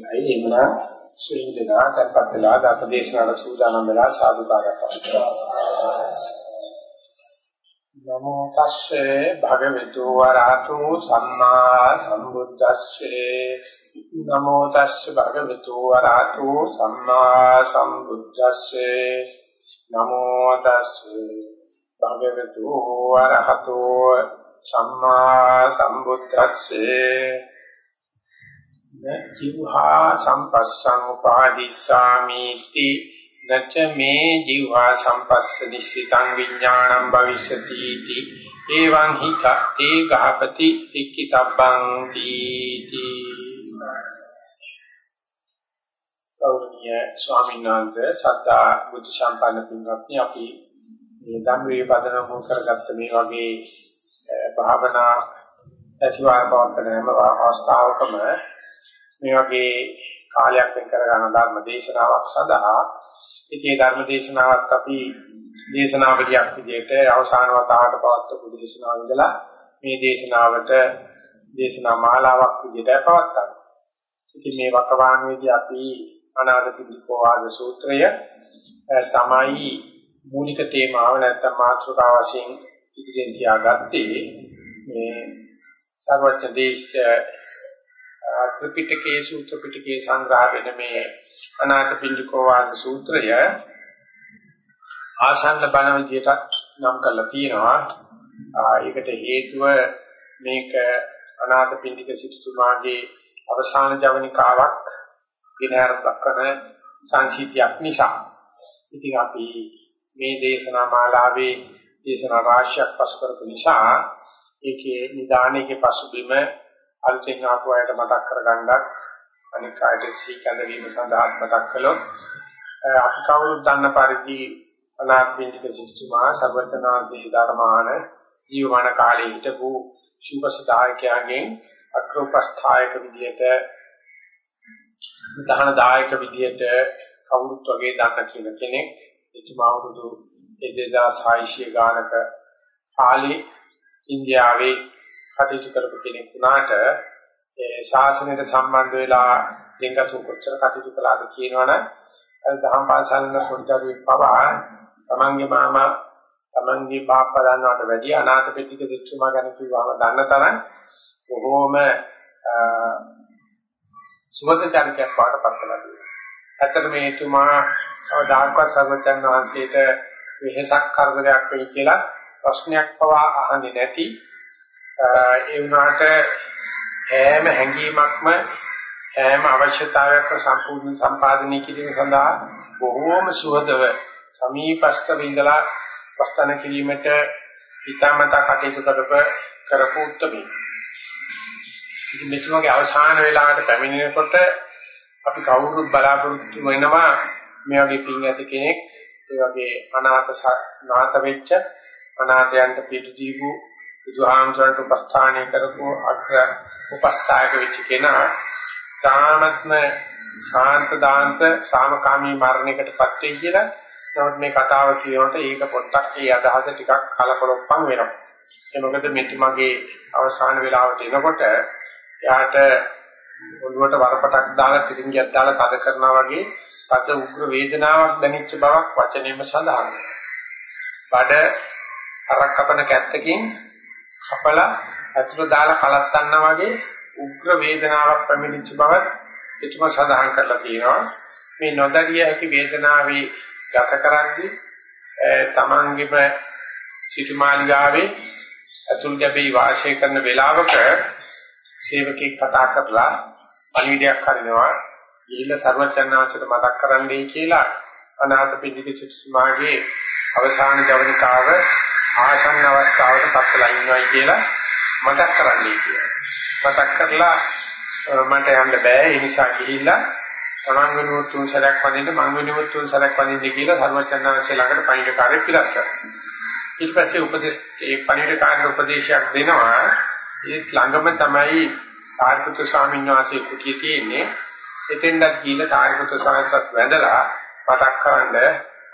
නයි. එමුනා ශ්‍රීදනා කරපත් වෙලා ධර්මදේශනාවට සූදානම් වෙලා සාදුකාරයක් නමෝ තස්සේ භගවතු වරහතු සම්මා සම්බුද්දස්සේ. නමෝ තස්සේ භගවතු වරහතු සම්මා සම්බුද්දස්සේ. නමෝ තස්සේ භගවතු වරහතු සම්මා සම්බුද්දස්සේ. ජීවහා සම්පස්සං උපාදිස්සාමිති නච මේ ජීවහා සම්පස්ස නිස්සිතං විඥානං භවිෂති इति එවං හි කත්තේ ගහපති එක්කිතබ්බං තීති ගෞරවනීය ස්වාමීන් වහන්සේ සද්ධා බුද්ධ සම්පන්න පින්වත්නි අපි මේ ධම් වේ පදනම කරගත්ත මේ වගේ භාවනා ඇතිවාර පවත්වන හැම අවස්ථාවකම මේ වගේ කාලයක් වෙන් කර ගන්න ධර්ම දේශනාවක් සඳහා ඉතින් ධර්ම දේශනාවක් අපි දේශනාවලියක් විදිහට අවසාන වතාවට පවත්වපු දේශනාව ඉඳලා මේ දේශනාවට දේශනා මාලාවක් විදිහට පවත්වනවා. ඉතින් මේ වකවානුවේදී අපි අනාගතිකෝ ආද සූත්‍රය තමයි මූලික තේමාව නැත්නම් මාතෘකාව වශයෙන් ඉදිරියෙන් තියාගත්තේ මේ සර්වඥ දේශ ත්‍රිපිටකයේ සූත්‍ර පිටකයේ සංග්‍රහ වෙන මේ අනාථපිණ්ඩිකෝ වාද සූත්‍රය ආසන්න බණ විදියට නම් කරලා තියෙනවා. ඒකට හේතුව මේක අනාථපිණ්ඩික සිටුමාගේ අවසාන ජවනිකාවක් දිනහර දක්වන සංසිද්ධියක් නිසා. ඉතින් අපි මේ දේශනා මාලාවේ දේශනා රාශියක් පසු කරපු නිසා ඒකේ නිදානයේ පසුබිම අලුතෙන් ආපු අයට මතක් කරගන්නත් අනික අයට සීකඳ වීම සඳහා මතක් කළොත් අපි කවුරුත් දන්න පරිදි අනාත්මික සිස්තුමා සර්වතනාදී ධර්මාන ජීවමාන කාලේ හිටපු ශුභසදායකයන්ගෙන් අග්‍රෝපස්ථායක විදියට දහන දායක විදියට කවුරුත් වගේ දන්න කියන කෙනෙක්. එතුමා වරුදු 2600 ගානක කාලේ ඉන්දියාවේ කටයුතු කරපු කෙනෙක් වුණාට ඒ ශාසනයට සම්බන්ධ වෙලා දෙංගසු කොච්චර කටයුතු කළාද කියනවනම් අර දහම් පාසල්න පොඩ්ඩක් පවා තමන්ගේ මාමා තමන්ගේ බාප්පා දන්නවට වැඩිය අනාථ පෙට්ටික දෙච්චුමා ගැන කිව්වම දන්න තරම් බොහෝම සුවදචාරකයක් පාටපත් කළා තියෙනවා. ඇත්තට මේ එතුමා කවදාකවත් සර්වජන් වහන්සේට වෙහසක් කරදරයක් වෙයි කියලා ප්‍රශ්නයක් පවා අහන්නේ නැති ඒ වුණාට හැම හැඟීමක්ම හැම අවශ්‍යතාවයක්ම සම්පූර්ණ සම්පාදනය කිරීම සඳහා බොහෝම සුහදව සමීපස්ත විඳලා වස්තන කිරීමට හිතාමතා කටයුතු කරප කරපු උත්තරී. ඉතින් මෙතුමගේ අවසාන වේලාවට පැමිණෙනකොට අපි කවුරුත් බලාපොරොත්තු වෙනවා මේ වගේ පින් ඇති කෙනෙක් ඒ වගේ අනාථ නාත වෙච්ච අනාථයන්ට පිටු දීපු බුදුහාමසරට උපස්ථානය කරපු අග්‍ර උපස්ථායක වෙච්ච කෙනා තාමත්ම ශාන්ත දාන්ත සාමකාමී මරණයකටපත් වෙයි කියලා නමුත් මේ කතාව කියනකොට ඒක පොඩ්ඩක් ඒ අදහස ටිකක් කලකොලොප්පන් වෙනවා. ඒ මොකද මෙතුමගේ අවසාන වේලාවට එනකොට එයාට ඔළුවට වරපටක් දාලා තිරින්ගයක් දාලා තද කරනවා වගේ තද උග්‍ර වේදනාවක් දැනෙච්ච බවක් වචනයෙන්ම සඳහන් වෙනවා. බඩ අරක් කපන කැත්තකින් කපලා ඇතුළ දාලා කලත්තන්නා වගේ උග්‍ර වේදනාවක් පැමිණිච්ච බව එතුම සඳහන් කරලා තියෙනවා. මේ නොදරිය හැකි වේදනාවේ ගත කරද්දී තමන්ගේම සිටුමාලිගාවේ අතුල් ගැබේ වාසය කරන වේලාවක සේවකෙක් කතා කරලා පණිවිඩයක් හරිනවා ගිහිල්ලා සර්වචන්නාංශයට මතක් කරන්නයි කියලා අනාථ පිටික සිටුමාගේ අවසාන ජවනිකාව ආසන්න අවස්ථාවට පත්ලා ඉන්නවයි කියලා මතක් කරන්නයි කියලා. මතක් කරලා මට යන්න බෑ ඒ නිසා ගිහිල්ලා තමන් වෙනුවට තුන් සැරයක් වදින්න මං වෙනුවට තුන් සැරයක් වදින්න කියලා සර්වචන්නාංශය ළඟට පණිවිඩකාරයෙක් පිළිත් කරනවා. ඊට පස්සේ උපදේශ ඒ පණිවිඩකාරට උපදේශයක් දෙනවා. ඒ ළඟම තමයි සාරිපුත්‍ර ස්වාමීන් වහන්සේ කුටිය තියෙන්නේ. එතෙන්වත් ගිහිල්ලා සාරිපුත්‍ර ස්වාමීන්වත් වැඳලා මතක් කරන්ඩ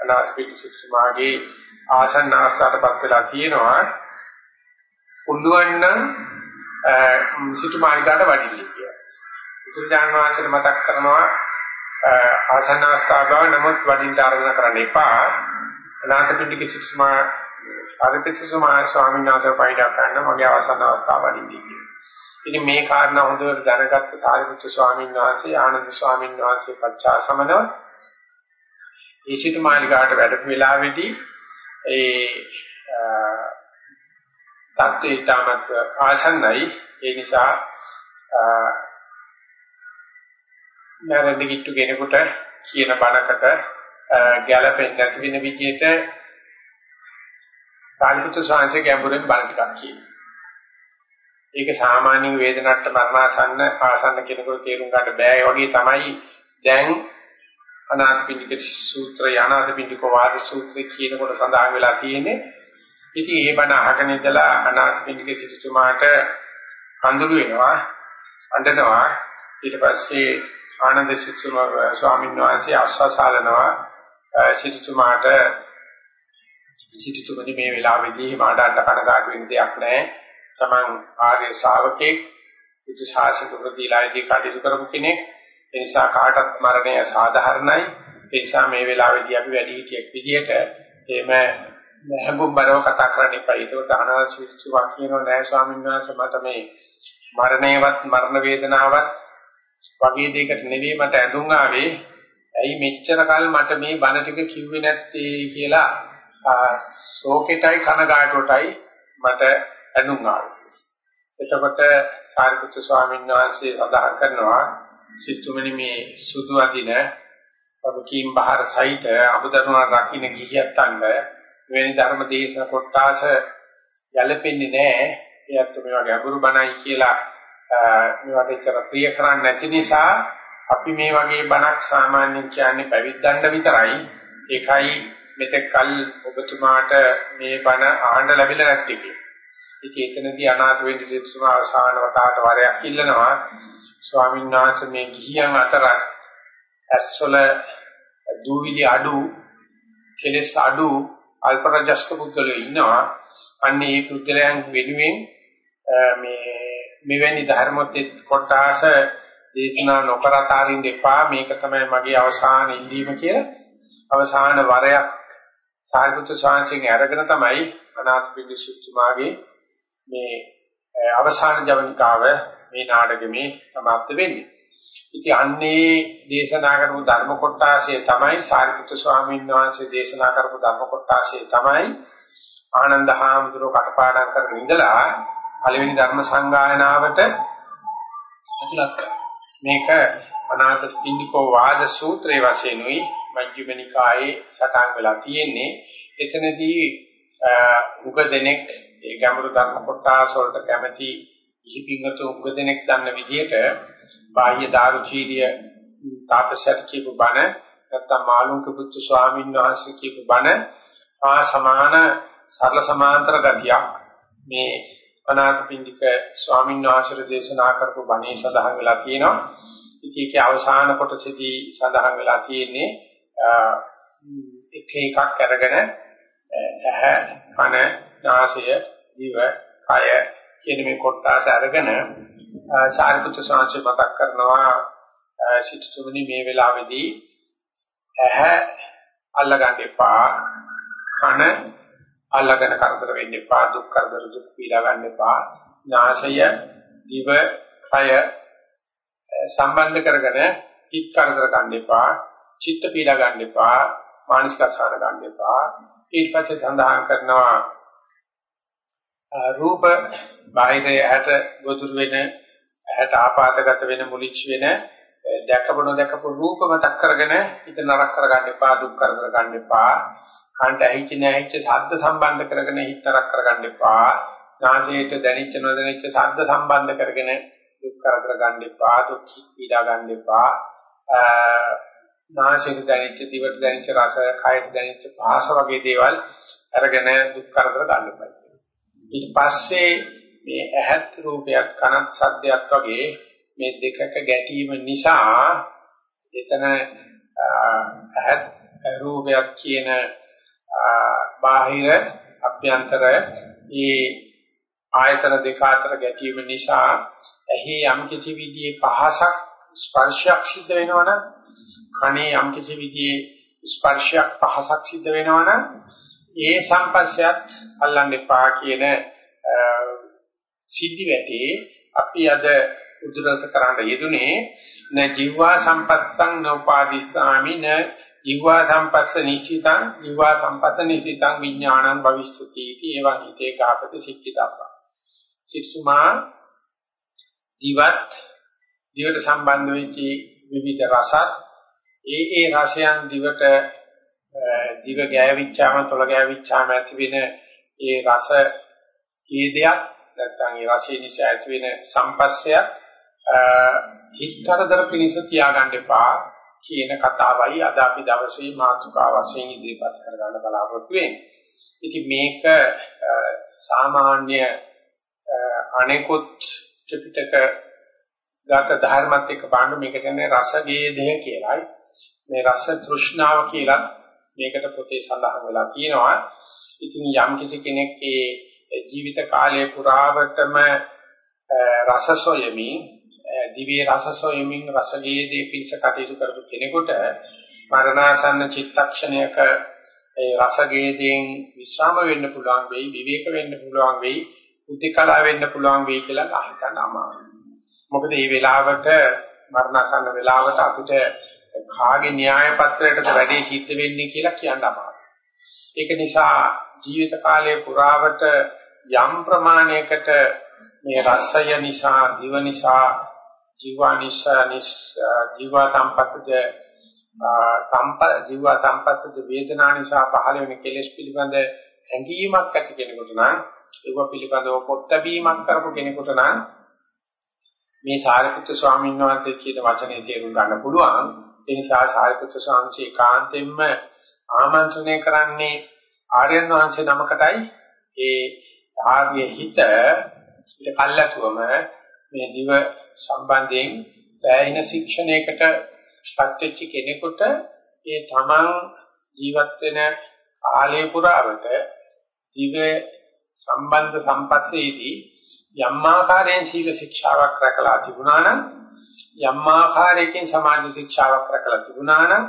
අනාථපිණ්ඩිකසුමාගේ ආසන්න අවස්ථාවටපත් වෙලා තියෙනවා. පුළුවන් නම් සිටු මාලිකාට වඩින්න කියලා. බුදුදාන වාචන මතක් කරනවා ආසන්න අවස්ථාව බව නමුත් වඩින්න ආරාධනා කරන්න එපා. අනාථපිණ්ඩික සිසුමා ආදිපිසුමා ස්වාමීන් වහන්සේ පයිඩා ගන්න මගේ ආසන්න අවස්ථාව වඩින්න කියලා. ඉතින් මේ කාරණා හොඳට දැනගත්ත සාරිපුත්‍ර ස්වාමීන් වහන්සේ ආනන්ද ස්වාමීන් වහන්සේ පච්චා සමනව ඒ සිට මාලිකාවට වැඩපු වෙලාවේදී ඒ තත්ත්වය තාමත් ආසන්නයි ඒ නිසා නරඹ කිට්ටු කෙනෙකුට කියන බණකට ගැළපෙන්නේ නැති වෙන විදිහට සාරිපුත්‍ර ස්වාමීන් ගැඹුරින් බණ ටිකක් කියනවා. ඒක සාමාන්‍යයෙන් වේදනට්ට මරණාසන්න ආසන්න කෙනෙකුට තේරුම් ගන්න බෑ. ඒ වගේ තමයි දැන් අනාථපිණ්ඩික සූත්‍රය අනාථපිණ්ඩික වාද සූත්‍රය කියනකොට සඳහන් වෙලා තියෙන්නේ. ඉතින් ඒ බණ අහගෙන ඉඳලා අනාථපිණ්ඩික සිටුමාට කඳුළු වෙනවා, අඬනවා. ඊට පස්සේ ආනන්ද සිටුමා ස්වාමීන් වහන්සේ ආශාසාලනවා සිටුමාට සිටුතුමනි මේ වෙලාවේදී මාඩන්න කනගාටු වෙන්න දෙයක් නැහැ. Taman ආර්ය ශ්‍රාවකෙක් ඉති ශාසක ප්‍රතිලායදී කටයුතු කරපු කෙනෙක්. ඒ නිසා කාටත් මරණය සාධාරණයි. ඒ නිසා මේ වෙලාවේදී අපි වැඩි හිටියෙක් විදියට එහෙම හැඹුම්බරව කතා කරන්න එපා. ඒක අනාශීර්වාද කියනවා නෑ ස්වාමීන් වහන්සේ මට මේ මරණයවත් මරණ වේදනාවත් වගේ දෙයකට නෙවෙයි මට ඇඳුම් ආවේ. ඇයි මෙච්චර කල් මට මේ බණ ටික කිව්වේ නැත්තේ කියලා ශෝකෙටයි කනගාටුවටයි මට ඇඳුම් ආවේ. එතකොට සාරිපුත්‍ර ස්වාමීන් වහන්සේ සඳහන් කරනවා සිතුමනි මේ සුදු අදින වගකීම් බහර සහිත අමුදරුණ රකින්න ගිහියත් අංග මෙවැනි ධර්ම දේශන කොටාස යැලපෙන්නේ නැහැ. ඒත් මේ වගේ අගුරු බණයි කියලා මේවට ඉතර ප්‍රිය කරන්නේ නැති නිසා අපි මේ වගේ බණක් සාමාන්‍යයෙන් කියන්නේ පැවිද්දන්ට විතරයි. ඒකයි මෙතෙක් කල් ඔබතුමාට මේ බණ ආහන්න ලැබිලා නැත්තේ කියලා. ඉතින් එතනදී අනාථ වෙන්න සිසුම අවසාන වතාවට වරයක් ඉල්ලනවා. ස්වාමීන් වහන්සේ මේ ගිහියන් අතර ඇස්වල දූවිලි අඩු කෙලස් අඩු අල්පරජස්ක පුද්ගලයෝ ඉන්නවා. අන්නේ මේ පුද්ගලයන් වෙනුවෙන් මේ මෙවැනි ධර්මොත් කොටාස දේශනා නොකරත අරින්න එපා. මේක තමයි මගේ අවසාන ඉල්ලීම කියලා. අවසාන වරයක් සාහිත්‍ය ශාන්සියෙන් අරගෙන තමයි අනාථ පිළිසුතුමාගේ මේ අවසාන ජවනිකාව මේ නාටකෙමේ සමාප්ත වෙන්නේ. ඉතින් අන්නේ දේශනා කරපු ධර්ම කොටාශය තමයි සාරිපුත්‍ර ස්වාමීන් වහන්සේ දේශනා කරපු ධර්ම කොටාශය තමයි ආනන්ද හාමුදුරුව කටපාඩම් කරගෙන ඉඳලා පළවෙනි ධර්ම සංගායනාවට ඇතුළත් මේක අනාථ පින්ඩිකෝ වාද සූත්‍රයේ වශයෙන් උයි මජ්ක්‍ධිම නිකායේ සටහන් වෙලා තියෙන්නේ එතනදී උග දෙනෙක් ඒ ගැඹුරු ධර්ම කොටස වලට කැමැති ඉහිපින්ගතු උග දෙනෙක් දන්න විදිහට බාහ්‍ය දාරුචීරිය තාපසයට කියපු බණ නැත්තම් මාළුන්ක පුත්තු ස්වාමීන් වහන්සේ කියපු බණ ආ සමාන සරල සමාන්තර ගතියක් මේ අනාථපිණ්ඩික ස්වාමීන් වහන්සේ දේශනා කරපු බණේ සඳහන් වෙලා තියෙනවා. ඉතින් ඒකේ අවසාන කොටසේදී සඳහන් වෙලා තියෙන්නේ එක එකක් අරගෙන ඇහැ කන නාසය දිව කය කියන මේ කොටස අරගෙන සාරිපුත්‍ර සාංශය මතක් කරනවා. සිටුතුමනි මේ වෙලාවේදී ඇහැ අල්ලගන්න එපා කන අල්ලගෙන කරදර වෙන්න එපා දුක් කරදර දුක් පීඩා ගන්න එපා. නාසය දිව කය සම්බන්ධ කරගෙන හිත කරදර ගන්න එපා. චිත්ත පීඩා ගන්න එපා මානසික අසහන ගන්න එපා. ඊට පස්සේ සඳහන් කරනවා රූප බාහිරය ඇහැට ගොදුරු වෙන ඇහැට ආපාදගත වෙන මුලිච්ච වෙන දැකපොන දැකපු රූප මතක් කරගෙන හිත නරක කරගන්න එපා දුක් කරදර ගන්න එපා. කන්ට ඇහිච්ච නැහිච්ච ශබ්ද සම්බන්ධ කරගෙන හිත නරක කරගන්න එපා. නාසයට දැනිච්ච නොදැනිච්ච ශබ්ද සම්බන්ධ කරගෙන දුක් කරදර ගන්න එපා දුක් පීඩා ගන්න එපා. නාසයට දැනිච්ච දිවට දැනිච්ච රස කයට දැනිච්ච පහස වගේ දේවල් අරගෙන දුක් කරදර ගන්න එපා ඊට පස්සේ මේ ඇහත් රූපයක් කනත් සද්දයක් වගේ මේ දෙකක ගැටීම නිසා එතන ඇහත් රූපයක් කියන බාහිර අභ්‍යන්තර ඒ ආයතන දෙක අතර ගැටීම නිසා එහි යම් කිසි විදිහේ පහසක් ස්පර්ශයක් සිද්ධ වෙනවනම් කනේ යම් කිසි විදිහේ ස්පර්ශයක් පහසක් සිද්ධ වෙනවනම් ඒ සම්පස්සයත් අල්ලන්න එපා කියන සිද්ධි වැටේ. අපි අද උද්දරත කරන්න යෙදුනේ න ජීවා සම්පත්තං නෝපාදිස්සාමි න ජීවා සම්පස්ස නිචිතං ජීවා සම්පස්ස නිචිතං විඥානං භවිෂ්‍යති इति එවං හිතේ ගාපති සික්කිතබ්බා සික්සුමා දිවත් දිවට සම්බන්ධ වෙච්ච විවිධ රසත් ඒ ඒ රසයන් දිවට දිව ගෑවිච්චාම තොල ගෑවිච්චාම ඇති වෙන ඒ රස හේදයක් නැත්නම් ඒ රසය නිසා ඇති වෙන සම්පස්සයක් හිතතරදර පිනිස තියාගන්න එපා කියන කතාවයි අද අපි දවසේ මාතෘකාව වශයෙන් ඉදිරිපත් කරගන්න බලාපොරොත්තු වෙන්නේ. ඉතින් මේක සාමාන්‍ය අනෙකුත් ත්‍රිපිටක ගත ධර්මත් එක්ක බලන්න මේක කියන්නේ රසගේදය කියලායි. මේ රස තෘෂ්ණාව කියලා මේකට පොතේ සඳහන් වෙලා තියෙනවා. ඉතින් යම් කිසි කෙනෙක් ඒ ජීවිත කාලය පුරාවටම රස සොයමින් දිව්‍ය රස සොයමින් රසගේදී පිංස කටයුතු කරපු කෙනෙකුට මරණාසන්න චිත්තක්ෂණයක ඒ රසගේදීන් විශ්‍රාම වෙන්න පුළුවන් වෙයි විවේක වෙන්න පුළුවන් වෙයි උද්දකලා වෙන්න පුළුවන් වෙයි කියලා හිතන්න අමාරුයි. මොකද මේ වෙලාවට මරණාසන්න වෙලාවට අපිට කාගේ න්‍යාය පත්‍රයටද වැඩේ සිද්ධ වෙන්නේ කියලා කියන්න අමාරුයි. ඒක නිසා ජීවිත කාලය පුරාවට යම් ප්‍රමාණයකට මේ රසය නිසා, දිව නිසා, ජීවා නිසා, ජීවා සම්පත්තද සම්ප ජීවා සම්පත්තද වේදනා නිසා පහළ වෙන කෙලෙස් පිළිබඳ හැඟීමක් ඇති කෙනෙකුට නම් ඒව පිළිබඳව පොත් ලැබීමක් කරපු කෙනෙකුට නම් මේ සාරිපුත්‍ර ස්වාමීන් වහන්සේ කියන වචනේ තේරුම් ගන්න පුළුවන්. ඒ නිසා සාරිපුත්‍ර ස්වාමීන් කාන්තෙන්ම ආමන්ත්‍රණය කරන්නේ ආර්යයන් වහන්සේ නමකටයි. ඒ ආර්ය හිත ඊට කල්ලාතුවම මේ දිව සම්බන්ධයෙන් සෑහෙන ශික්ෂණයකට පත්වෙච්ච කෙනෙකුට ඒ තමන් ජීවත් වෙන කාලය පුරාවට දිව සම්බන්ධ සම්පස්සේදී යම් ආකාරයෙන් සීල ශික්ෂාවක් රැකලා තිබුණා නම් යම් ආකාරයකින් සමාධි ශික්ෂාවක් රැකලා තිබුණා නම්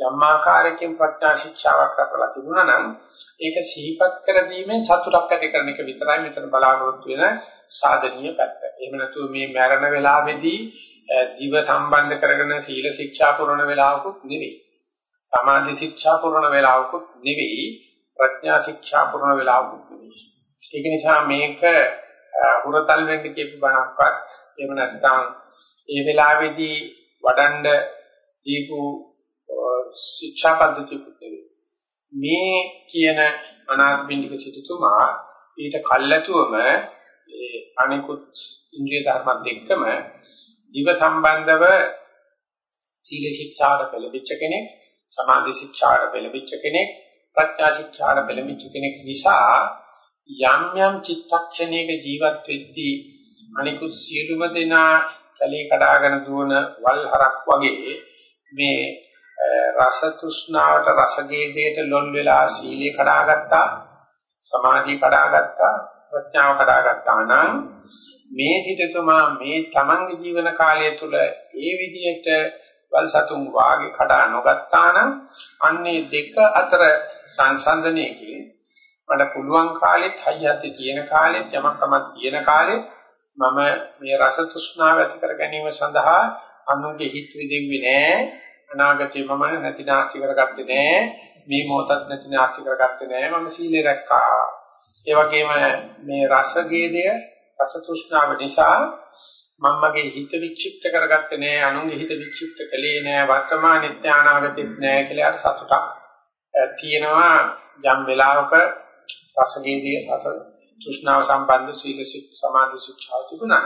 යම් ආකාරයකින් ප්‍රඥා ශික්ෂාවක් රැකලා තිබුණා නම් ඒක සිහිපත් කර දීමෙන් සතුටක් ඇති කරන එක විතරයි මෙතන බලාපොරොත්තු වෙන සාධනීය පැත්ත. එහෙම නැතුව මේ මරණ වේලාවේදී දිව සම්බන්ධ කරගෙන සීල ශික්ෂා පුරන වේලාවකුත් නෙවෙයි. සමාධි ශික්ෂා පුරන වේලාවකුත් නෙවෙයි. ප්‍රඥා ශික්ෂා පුරන වේලාවකුත් නෙවෙයි. ඒක නිසා මේක හුරතල් වෙන්න කියපු බණක්වත් එහෙම නැත්නම් ඒ වෙලාවේදී වඩන්ඩ දීපු ශික්ෂා පද්ධතියකුත් නෙවෙයි. මේ කියන අනාථපිණ්ඩික සිටුතුමා ඊට කල්ැතුවම ඒ අනිකුත් ඉන්ද්‍රිය ධර්මත් එක්කම දිව සම්බන්ධව සීල ශික්ෂාට පෙළඹිච්ච කෙනෙක්, සමාධි ශික්ෂාට පෙළඹිච්ච කෙනෙක්, ප්‍රඥා ශික්ෂාට පෙළඹිච්ච කෙනෙක් නිසා යම් යම් චිත්තක්ෂණයක ජීවත් වෙද්දී අනිකුත් සියලුම දෙනා කලේ කඩාගෙන දුවන වල් හරක් වගේ මේ රස තෘෂ්ණාවට රසගේදයට ලොල් වෙලා සීලේ කඩාගත්තා සමාධිය කඩාගත්තා ප්‍රඥාව කඩාගත්තා නම් මේ සිටතුමා මේ තමන්ගේ ජීවන කාලය තුළ ඒ විදිහට වල් සතුන් වාගේ කඩා නොගත්තා නම් අන්නේ දෙක අතර සංසන්දනයකින් මට පුළුවන් කාලෙත් හයියත් තියෙන කාලෙත් යමක් තමක් තියෙන කාලෙත් මම මේ රස තෘෂ්ණාව ඇති කර ගැනීම සඳහා අනුගේ හිත විදෙන්නේ නැහැ. අනාගතේ මම නැති නාස්ති කරගත්තේ නැහැ. මේ මොහොතත් නැති නාස්ති කරගත්තේ නැහැ. මම සීලය රැක්කා. ඒ වගේම මේ රසගේදය රස තෘෂ්ණාව නිසා මම මගේ හිත වික්ෂිප්ත කරගත්තේ නැහැ. අනුන්ගේ හිත වික්ෂිප්ත කළේ නැහැ. වර්තමාන නිත්‍ය අනාගතෙත් නැහැ කියලා සතුටක් තියෙනවා. යම් වෙලාවක රසගේදය සස තෘෂ්ණාව සම්බන්ධ සීල සමාධි ශික්ෂා තිබුණා.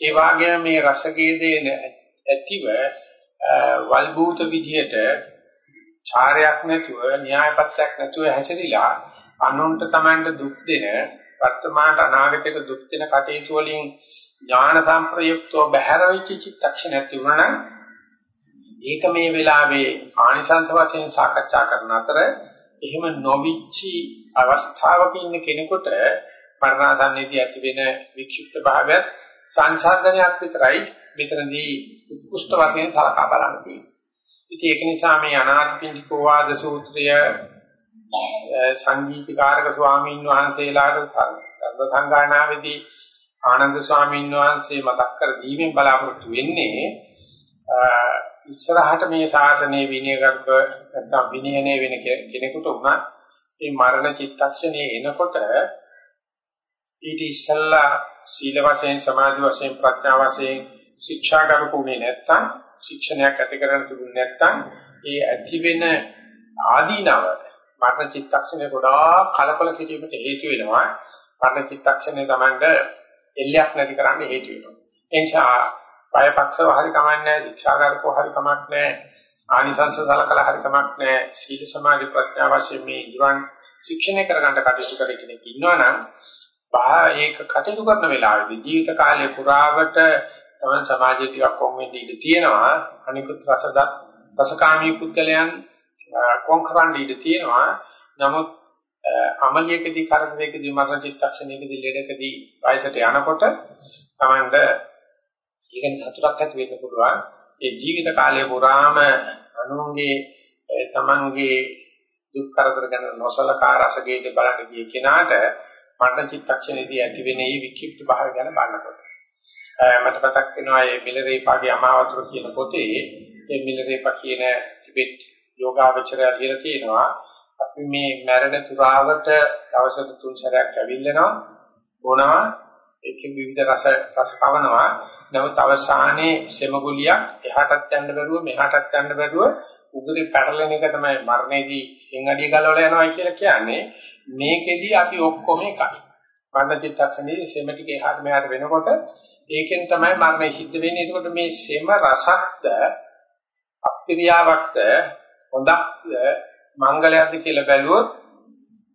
ඒ වගේම මේ රසගේදේ ඇතිව වල්බූත විදියට චාරයක් නැතුව න්‍යායපත්‍යක් නැතුව හැසිරීලා අනුන්ට Tamanට දුක් දෙන වර්තමාන අනාගතයට දුක් දෙන කටයුතු වලින් ඥාන සම්ප්‍රයුක්තව බහැර වෙච්ච චිත්තක්ෂණයක් තිබුණා නම් ඒක මේ වෙලාවේ ආනිසංස වශයෙන් සාකච්ඡා කරන අතර එහෙම නොවිච්චි අවස්ථාවක ඉන්න කෙනෙකුට මරණාසන්නයේදී ඇති වෙන වික්ෂිප්ත භාවයත් සංසන්දනයක් විතරයි මෙතනදී උත්කෘෂ්ඨ වශයෙන් සලකා බලන්න තියෙනවා. ඉතින් ඒක නිසා මේ අනාථපිණ්ඩිකෝ වාද සූත්‍රය සංගීතකාරක ස්වාමීන් වහන්සේලාට සර්ව සංගායනාවේදී ආනන්ද ස්වාමීන් වහන්සේ මතක් කර දීමෙන් බලාපොරොත්තු වෙන්නේ ඉස්සරහට මේ ශාසනයේ විනයගත නැත්නම් විනයනේ වෙන කෙනෙකුට උනත් මේ මරණ චිත්තක්ෂණයේ එනකොට ඊට ඉස්සල්ලා සීල වශයෙන් සමාධි වශයෙන් ප්‍රඥා වශයෙන් ශික්ෂා කරපුනේ නැත්නම් ශික්ෂණයක් ඇති කරගෙන තිබුණ නැත්නම් ඒ ඇති වෙන ආදීනව මරණ චිත්තක්ෂණය ගොඩාක් කලබල කිරීමට හේතු වෙනවා. මරණ චිත්තක්ෂණය Tamanda එල්ලයක් නැති කරන්න හේතු වෙනවා. ඒ නිසා බයපක්ෂව හරි කමන්නේ ශික්ෂා කරකෝ හරි කමක් නැහැ ආනිසංස සලකලා හරි කමක් නැහැ. සීල සමාධි ප්‍රඥා වශයෙන් මේ ඉවන් ශික්ෂණය කරගන්න කටයුතු කර කෙනෙක් ඉන්නවනම් බා ඒක කටයුතු කරන වෙලාවේදී ජීවිත කාලය පුරාවට තමයි සමාජයේ ටිකක් කොම් වෙන්න ඉඩ තියෙනවා. අනිකුත් රසදත් රසකාමී පුද්ගලයන් කොම් කරන්න ඉඩ තියෙනවා. නමුත් අමලියකදී කරදරයකදී මරණ චිත්තක්ෂණයකදී ලෙඩකදී වයසට යනකොට තමන්ට ඊගෙන සතුටක් ඇති වෙන්න පුළුවන්. ඒ ජීවිත කාලය පුරාම අනුන්ගේ තමන්ගේ දුක් කරදර ගැන නොසලකා රසගේට බලන්න ගිය කෙනාට මරණ චිත්තක්ෂණයේදී ඇති වෙන මේ වික්ෂිප්ත භාවය ගැන බලනකොට. මට මතක් වෙනවා මේ මිලරේපාගේ අමාවතුර කියන පොතේ මේ මිලරේපා කියන ටිබෙට් යෝගාවචරය ලියලා තියෙනවා. අපි මේ මරණ තුරාවට දවසට තුන් සැරයක් ඇවිල්ලනවා බොනවා ඒකෙන් විවිධ රස රස කවනවා. නමුත් අවසානයේ සෙමගුලියක් එහාටත් යන්න බැරුව මෙහාටත් යන්න බැරුව උගුරේ පැටලෙන එක තමයි මරණයේදී එංගඩිය ගලවලා යනවා කියලා කියන්නේ. මේකෙදි අපි ඔක්කොම එකයි මරණ චිත්තක්ෂණයේ සෙම ටික එහාට මෙහාට වෙනකොට ඒකෙන් තමයි මරණය සිද්ධ වෙන්නේ එතකොට මේ සෙම රසක්ද අප්‍රියාවක්ද හොඳක්ද මංගලයක්ද කියලා බැලුවොත්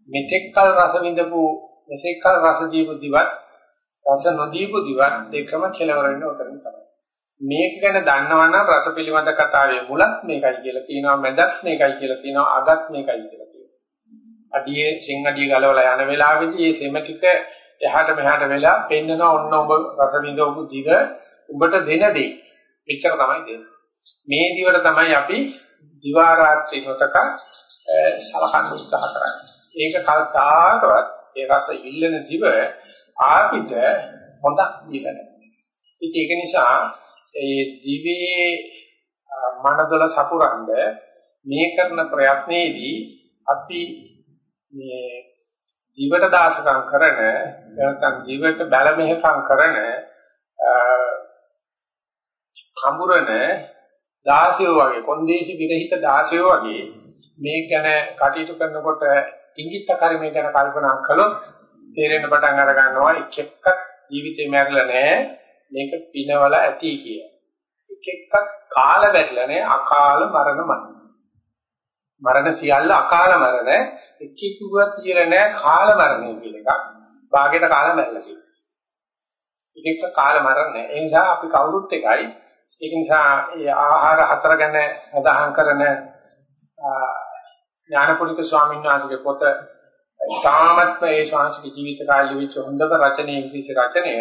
මෙතෙක්කල් රස විඳපු මෙතෙක්කල් රස දීපු දිවත් රස නොදීපු දිවත් දෙකම කෙලවර වෙන උතරින් තමයි. මේක ගැන දන්නවනම් රස පිළිබඳ කතාවේ මුලත් මේකයි කියලා කියනවා මැදත් මේකයි කියලා කියනවා අගත් මේකයි කියලා කියනවා. අඩියේ සිං අඩිය ගලවලා යන වෙලාවෙදී මේ සෙම ටික එහාට මෙහාට වෙලා පෙන්නන ඔන්න ඔබ රස විඳවපු දිව උඹට දෙන දේ. මෙච්චර තමයි දෙන්නේ. මේ දිවට තමයි අපි දිවා රාත්‍රී නොතක සලකන්න උත්සාහ කරන්නේ. ඒක කල්තාවකවත් ඒ රස ඉල්ලන දිව ආපිට හොඳක් දීලා නැහැ. ඒක නිසා ඒ දිවේ මනදල සපුරන්ද මේ කරන ප්‍රයත්නයේදී අපි මේ දිවට දාසකම් කරන නැත්නම් දිවට බැල මෙහෙකම් කරන කඹුරන දාසයෝ වගේ කොන්දේසි විරහිත දාසයෝ වගේ මේ ගැන කටයුතු කරනකොට ඉංගිත කර්මය ගැන කල්පනා කළොත් තේරෙන්න පටන් අර ගන්නවා එක් එක්ක ජීවිතේ මැරෙලා නැහැ මේක පිනවල ඇති කිය. එක් එක්ක කාල බැරිලා නැහැ අකාල මරණමයි. මරණ සියල්ල අකාල මරණ එක් එක්කුවත් කියලා නැහැ කාල මරණය කියලා එකක්. භාගයට කාල මැරලා තියෙනවා. එක එක කාල මරණ නැහැ. ඒ නිසා අපි කවුරුත් එකයි. ඒක නිසා මේ ආහාර හතර ගැන සඳහන් කරන ඥානපුරික ස්වාමීන් වහන්සේගේ පොත තාමත්ම ඒ ශාස්ත්‍රීය ජීවිත කාලය විච හොඳම රචනයේ විශේෂ රචනය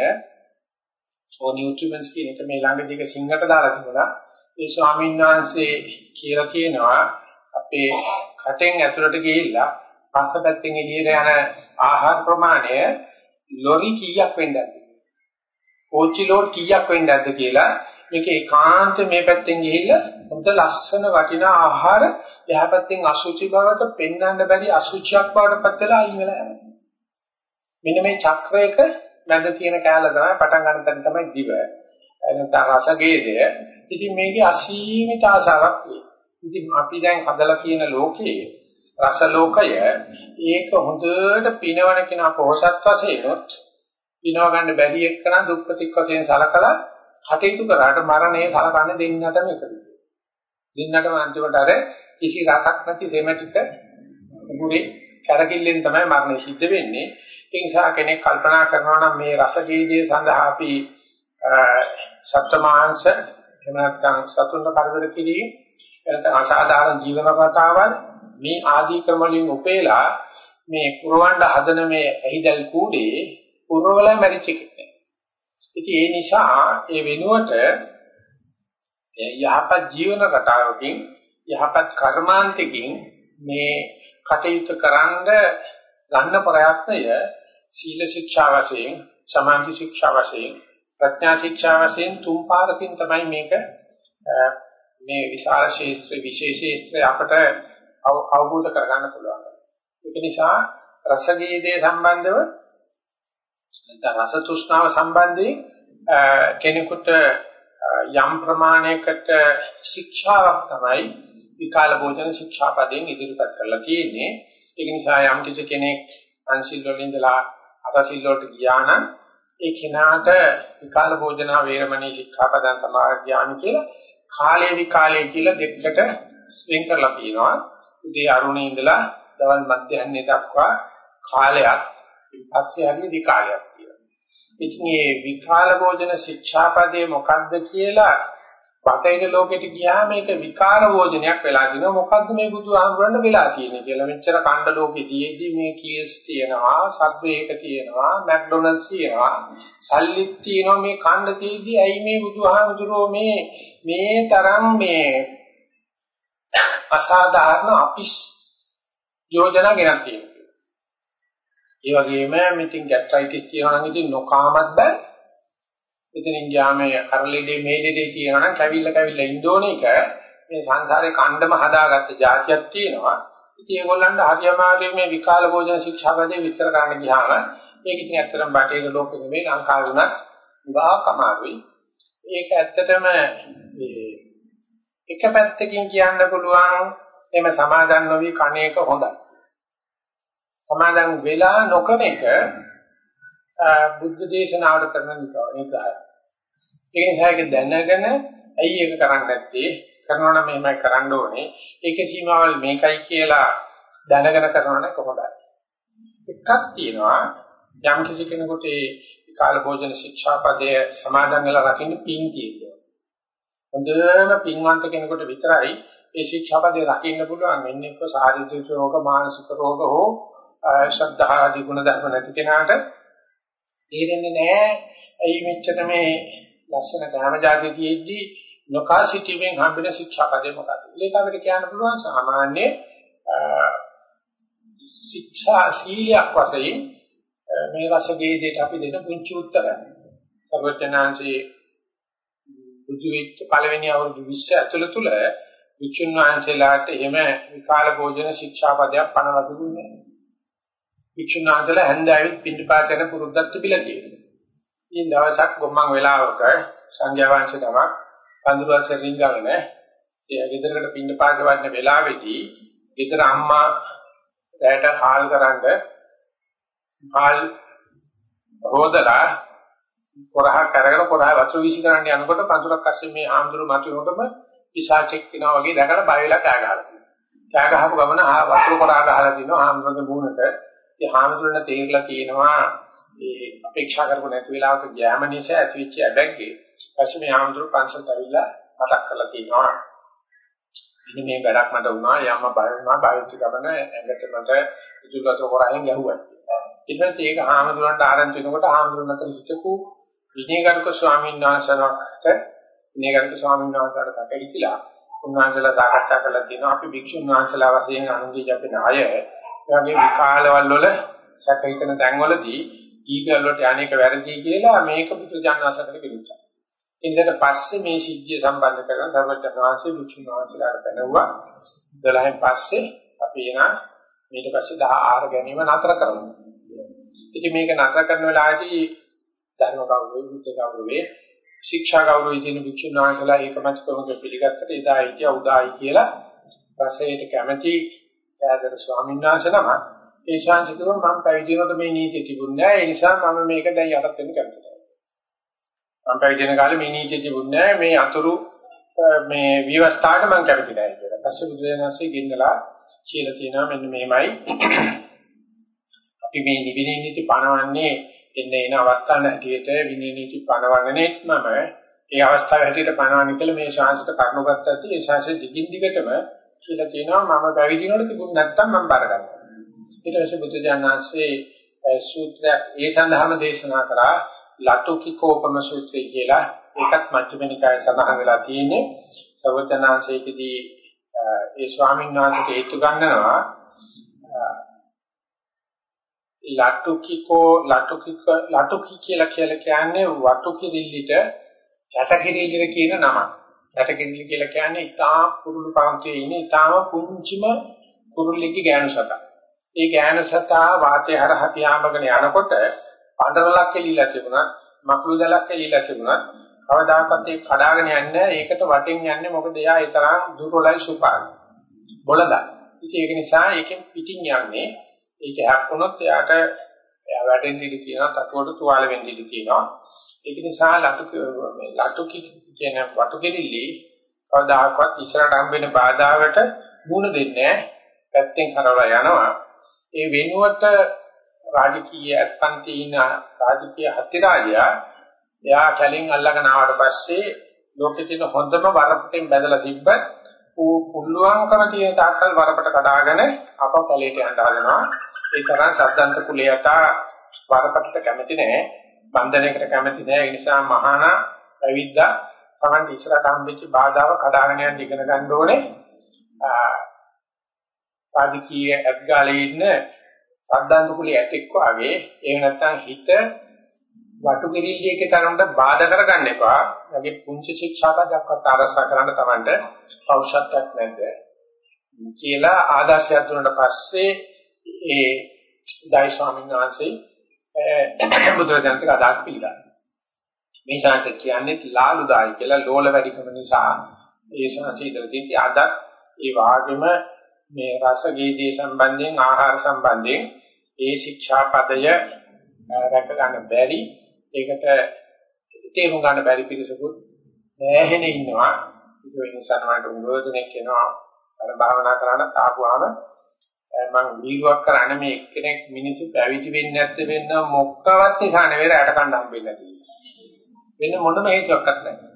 ඕ නියුට්‍රිමන්ට්ස් කියන එක මේ ළඟදී එක සිංහට දාලා තිබුණා. ඒ ස්වාමීන් වහන්සේ කියලා කියනවා අපේ කටෙන් ඇතුළට ගිහිල්ලා පස්සපැත්තෙන් එළියට යන ආහාර ප්‍රමාණය ලොරි කීයක් වෙන්නද? කෝච්චි ලෝඩ් කීයක් වෙන්නද කියලා මේක ඒකාන්ත මේ පැත්තෙන් ගිහිල්ලා හොඳ ලස්සන වටිනා ආහාර එහා පැත්තෙන් අසුචි බවට පෙන්වන්න බැරි අසුචියක් බවට පත් වෙලා අයින් වෙලා යනවා. මෙන්න මේ චක්‍රයක මැද තියෙන කෑල්ල තමයි පටන් ගන්න තැන තමයි දිව. නැත්නම් රසගේදය. ඉතින් මේකේ අසීමිත ආශාවක් තියෙනවා. ඉතින් අපි දැන් හදලා කියන ලෝකයේ රස ලෝකය ඒක හොඳට පිනවන කෙනා පොහසත් වශයෙන්ොත් පිනව ගන්න බැරි එක්කන දුක්පතික් වශයෙන් සලකලා කටයුතු කරාට මරණය සලකන්නේ දෙන්නටම එකද. දෙන්නටම අන්තිමට අර කිසි රසක් නැති සෙමටික උගුරේ කරකිල්ලෙන් තමයි මරණය සිද්ධ වෙන්නේ. ඒ නිසා කෙනෙක් කල්පනා කරනවා නම් මේ රසජීවිතය සඳහා අපි සත්ත්වමාංශ එහෙම නැත්නම් සතුන්ව කරදර කිරීම එතන අසාධාරණ ජීවන රටාවල් මේ ආදී ක්‍රම වලින් උපේලා මේ පුරවන්න හදන මේ ඇහිදල් කූඩේ පුරවල මැරිච් එකක් නෑ. ඉතින් ඒ නිසා ඒ වෙනුවට යහපත් ජීවන රටාවකින් යහපත් කර්මාන්තකින් මේ කටයුතු කරන්ඩ ගන්න ප්‍රයත්නය සීල ශික්ෂා වශයෙන් සමාධි ශික්ෂා වශයෙන් ප්‍රඥා ශික්ෂා වශයෙන් තුන් පාරකින් තමයි මේක මේ විශාල ශේස්ත්‍ර විශේෂ ශේස්ත්‍රය අපට අවබෝධ කරගන්න පුළුවන්. ඒක නිසා රසගීතේ සම්බන්ධව නැත්නම් රස තෘෂ්ණාව සම්බන්ධයෙන් කෙනෙකුට යම් ප්‍රමාණයකට ශික්ෂාවක් තමයි විකාල භෝජන ශික්ෂාපදයෙන් ඉදිරිපත් කරලා තියෙන්නේ. ඒක නිසා යම් කිසි කෙනෙක් අන්සිල් වලින් ඉඳලා අටසිල් වලට ගියා නම් ඒ කෙනාට විකාල භෝජන වේරමණී ශික්ෂාපදයන් තමයි ඥාන කියලා කාලේ විකාලේ කියලා දෙකට වෙන් කරලා තියෙනවා. උදේ අරුණේ ඉඳලා දවල් මධ්‍යහ්නේ දක්වා කාලයක් ඊපස්සේ හරි විකාලයක් තියෙනවා. ඉතින් මේ විකාල භෝජන ශික්ෂාපදේ මොකක්ද කියලා බටහිර ලෝකෙට ගියාම මේක විකාර භෝජනයක් වෙලා දිනවා. මොකද්ද මේ බුදුහාමුදුරන්ට වෙලා තියෙන්නේ කියලා. මෙච්චර කණ්ඩ ලෝකෙදීදී මේ කීස් තියෙනවා, සබ්වේක තියෙනවා, මැක්ඩොනල්ඩ්ස් තියෙනවා, සල්ලිත් තියෙනවා මේ කණ්ඩ තියෙද්දි ඇයි මේ බුදුහාමුදුරෝ මේ මේ තරම් මේ අසාධාරණ අපිස් යෝජනා ගෙනත් තියෙනවා. ඒ වගේම මිටින් ગેස්ට්‍රයිටිස් තියෙනවා නම් ඉතින් නොකාමත් බෑ. එතනින් ගියාම කරලෙඩේ මේලෙඩේ තියෙනවා නම් කැවිල්ල කැවිල්ල ඉන්ඩෝනේක මේ සංසාරේ කණ්ඩම හදාගත්ත જાතියක් තියෙනවා. ඉතින් ඒගොල්ලන්ට හරියමාගේ මේ විකාල භෝජන ශික්ෂාපදේ විස්තර කරන්න ගියාම ඒක ඉතින් ඇත්තටම බටේක ලෝකෙ නෙමෙයි ලංකාවේ උනත් උගාක් අමාරුයි. ඒක ඇත්තටම එක පැත්තකින් කියන්න පුළුවන් එමෙ සමාදන් නොවි කණේක හොඳයි. සමාදන් වෙලා නොකම එක බුද්ධ දේශනාවට කරන නිග්‍රහය. ඒ නිසා ඒක දැනගෙන ඇයි ඒක කරන්නේ නැත්තේ? කරනවා නම් මෙහෙමයි කරන්න ඕනේ. ඒකේ සීමාවල් මේකයි කියලා දැනගෙන කරනවා නම් කොහොමද? එකක් තියෙනවා යම් කිසි කෙනෙකුට ඒ කාල භෝජන ශික්ෂාපදයේ සමාදන් වෙලා රකින්න පින් තියෙනවා. හොඳම පින්වන්ත කෙනෙකුට විතරයි ඒ ශික්ෂාපදේ රකින්න පුළුවන්. මෙන්න එක්ක ශාරීරික රෝග, මානසික රෝග හෝ ශ්‍රද්ධා ආදී ගුණ ධර්ම නැති කෙනාට තේරෙන්නේ නැහැ. ඇයි මෙච්චර මේ ලස්සන ගාම ජාතියේදී නොකා සිටීමෙන් හම්බෙන ශික්ෂාපදේ මොකක්ද? ඒකකට කියන්න පුළුවන් සාමාන්‍ය ශික්ෂා සීලයක් වශයෙන් මේ රසගේදයට අපි දෙන පුංචි උත්තරය. සර්වඥාන්සේ බුදු වෙච්ච පළවෙනි අවුරුදු 20 ඇතුළත තුල විචුන් වහන්සේලාට එහෙම විකාල භෝජන ශික්ෂාපදයක් පනවලා දුන්නේ නැහැ. වික්ෂුණාන්තල හැන්දෑවෙත් පිටිපාත යන පුරුද්දක් තිබිලා තියෙනවා. ඉතින් දවසක් ගොම්මන් වෙලාවක සංඝයා වහන්සේ තමක් පඳුරවල් රින්ගගෙන ඒ ගෙදරකට පිටිපාත වන්න වෙලාවේදී ගෙදර අම්මා රැට හාල් කරන්ඩ හාල් හොදලා කොරහ කරගෙන කොරහ වතුර වීසි කරන්න යනකොට පඳුරක් අස්සේ මේ ආම්දුරු මතුනකොටම පිසාචෙක් වෙනවා වගේ දැකලා බය වෙලා කෑ ගහලා. කෑ ගහපු ගමන වතුර කොරහ ගහලා දිනවා ආම්දුරුගේ මූණට ඒ හාමුදුරන තේරලා කියනවා ඒ අපේක්ෂා කරපො නැති වෙලාවක ජෑම නිසා ඇතිවෙච්ච ඇබැග්ගේ පස්සේ මේ හාමුදුරු පන්සලට ඇවිල්ලා මතක් කරලා කියනවා ඉතින් මේ වැඩක් මට වුණා යම්ම බය වුණා බයවිච්ච ගමන ඇඟට මට ඉතුරුගත කරහින් ගැහුවා. ඊට පස්සේ ඒක හාමුදුරන්ට ආරම්භ වෙනකොට හාමුදුරන් අතර හිටපු විනයගරුක ස්වාමීන් වහන්සේලාට විනයගරුක ස්වාමීන් වහන්සේලාට සැකහිතිලා උන්වහන්සේලා සාකච්ඡා කළා කියනවා අපි භික්ෂුන් වහන්සේලා වශයෙන් අනුන්ගේ ජපන අය වගේ විකාලවල වල සැක හිතන තැන්වලදී ඊගල් වලට අනේක වැරදි කියලා මේක පුදුජානසකට විරුද්ධයි. ඉන්දට පස්සේ මේ සිද්ධිය සම්බන්ධ කරගෙන ධර්මචර්ය වහන්සේ වික්ෂුන් වහන්සේලාට පැනවුවා. 12න් පස්සේ අපි එන ඊට පස්සේ 10 ගැනීම නතර කරනවා. ඉතින් මේක නතර කරන වෙලාවේදී ධර්ම කවුරු බුද්ධ කවුරුවේ ශික්ෂා කවුරුයි කියන වික්ෂුන් වහන්සේලා ඒකමත් කොමක පිළිගත්තට එදා හිටියා උදායි කියලා රසයට කැමැති ඈදර ස්වාමීන් වහන්සේ නම ඒ ශාන්තිකව මම පැවිදිනකොට මේ නීතිය තිබුණේ නැහැ. ඒ නිසා මම මේක දැන් යටත් වෙන්න කැමතියි. මම පැවිදින කාලේ මේ නීතිය තිබුණේ නැහැ. මේ අතුරු මේ විවස්ථාවට මම කැමති නැහැ කියලා. පස්සේ බුදුරජාණන්සේ ගෙන්නලා කියලා තියෙනවා මෙන්න මේමයි. අපි මේ විනය නීති පනවන්නේ එන්න එන අවස්ථාන හැටියට විනය නීති පනවන්නේ මම ඒ අවස්ථාව හැටියට පනවන්නේ කියලා මේ ශාස්ත්‍ර කරුණු ගත්තා. ඒ ශාස්ත්‍රෙ දිගින් දිගටම කියලා කියනවා මම පැවිදි වෙනකොට තිබුණ නැත්තම් මම බාර ගන්නවා. ඊට පස්සේ බුදුජානනාංශයේ සූත්‍රයක් ඒ සඳහාම දේශනා කරා ලතුකිකෝපම සූත්‍රය කියලා ඒකත් මජ්ක්‍ධිම නිකායේ සඳහන් වෙලා තියෙන්නේ සර්වඥාන්සේකදී ඒ ස්වාමීන් වහන්සේට හේතු ගන්නනවා ලටුකිකෝ ලටුකික ලටුකි කියලා කියලා කියන්නේ වටුකිරිල්ලිට යටකිරිල්ලිට කියන නම. යටකිරිල්ලි කියලා කියන්නේ ඊටා කුරුළු කාන්තේ ඉන්න ඊටාම පුංචිම කුරුල්ලෙක්ගේ ගෑනු සතා. ඒ ගෑනු සතා වාතය හරහා තියාඹගෙන යනකොට පඬරලක් එලිලා තිබුණා, මකුළු දලක් එලිලා තිබුණා. කවදාකවත් ඒක කඩාගෙන යන්නේ ඒකට වටෙන් යන්නේ මොකද එයා ඒ තරම් දුර්වලයි සුපාන. බොළඳ. ඉතින් ඒක නිසා ඒකෙන් පිටින් යන්නේ ඒක හැක්කුණොත් එයාට එයා වැටෙන්න ඉඩ තියෙනවා, තටුවට තුවාල වෙන්න ඉඩ තියෙනවා. ඒක නිසා ලටු මේ ලටු කියන වටු කෙලිලි කවදාකවත් ඉස්සරහට හම්බෙන බාධාවට මුහුණ දෙන්නේ නැහැ. පැත්තෙන් කරවලා යනවා. ඒ වෙනුවට රාජකීය අත්පන්ති ඉන රාජකීය හතිරාජයා එයා කැලින් අල්ලගෙන ආවට පස්සේ ලෝකෙ තියෙන හොඳම වරපටෙන් බැදලා තිබ්බත් ඌ පුළුවන්කම තියෙන තාක්කල් වරපට කඩාගෙන අප කැලේට යන්න හදනවා. ඒ තරම් සද්දන්ත කුලයට වරපටට කැමති නෑ. බන්ධනයකට කැමති නෑ. ඒ නිසා මහාන පැවිද්දා Taman ඉස්සරහට හම්බෙච්ච බාධාව කඩාගෙන යන්න ඉගෙන ගන්න ඕනේ. රාජකීය අත්ගාලේ ඉන්න සද්දන්ත කුලිය ඇතෙක් වාගේ එහෙම නැත්නම් හිත වටු කිරිල්ලියක තරමට බාධා කරගන්න එපා. යගේ පුංචි ශික්ෂාපදයක්වත් ආරසා කරන්න Tamanට පෞෂත්වයක් නැද්ද? කියලා ආදර්ශයක් දුන්නට පස්සේ ඒ දයි ස්වාමීන් වහන්සේ බුදුරජාණන්ට අදාළ පිළිගන්නවා. මේ ශාන්ත කියන්නේ ලාලුදායි කියලා ලෝල වැඩිකම නිසා ඒ ශාන්ති ඉදිරියේදී අදත් ඒ වාගෙම මේ රස ගීදී සම්බන්ධයෙන් ආහාර සම්බන්ධයෙන් ඒ ශික්ෂාපදය රැක ගන්න බැරි ඒකට තේරුම් ගන්න බැරි පිළිසකුත් නැහෙන ඉන්නවා. ඒක නිසා තමයි උනෝදනේ කියනවා අර භාවනා කරන තාපුවාම මම වීලුවක් කරන්නේ මේ එක්කෙනෙක් මිනිස්සු පැවිදි වෙන්නේ නැත්te වෙන්න මොකවත් නිසා නෙවෙයි රැට කන්න හම්බෙන්නේ නැති. වෙන මොනම හේතුවක්වත් නැහැ.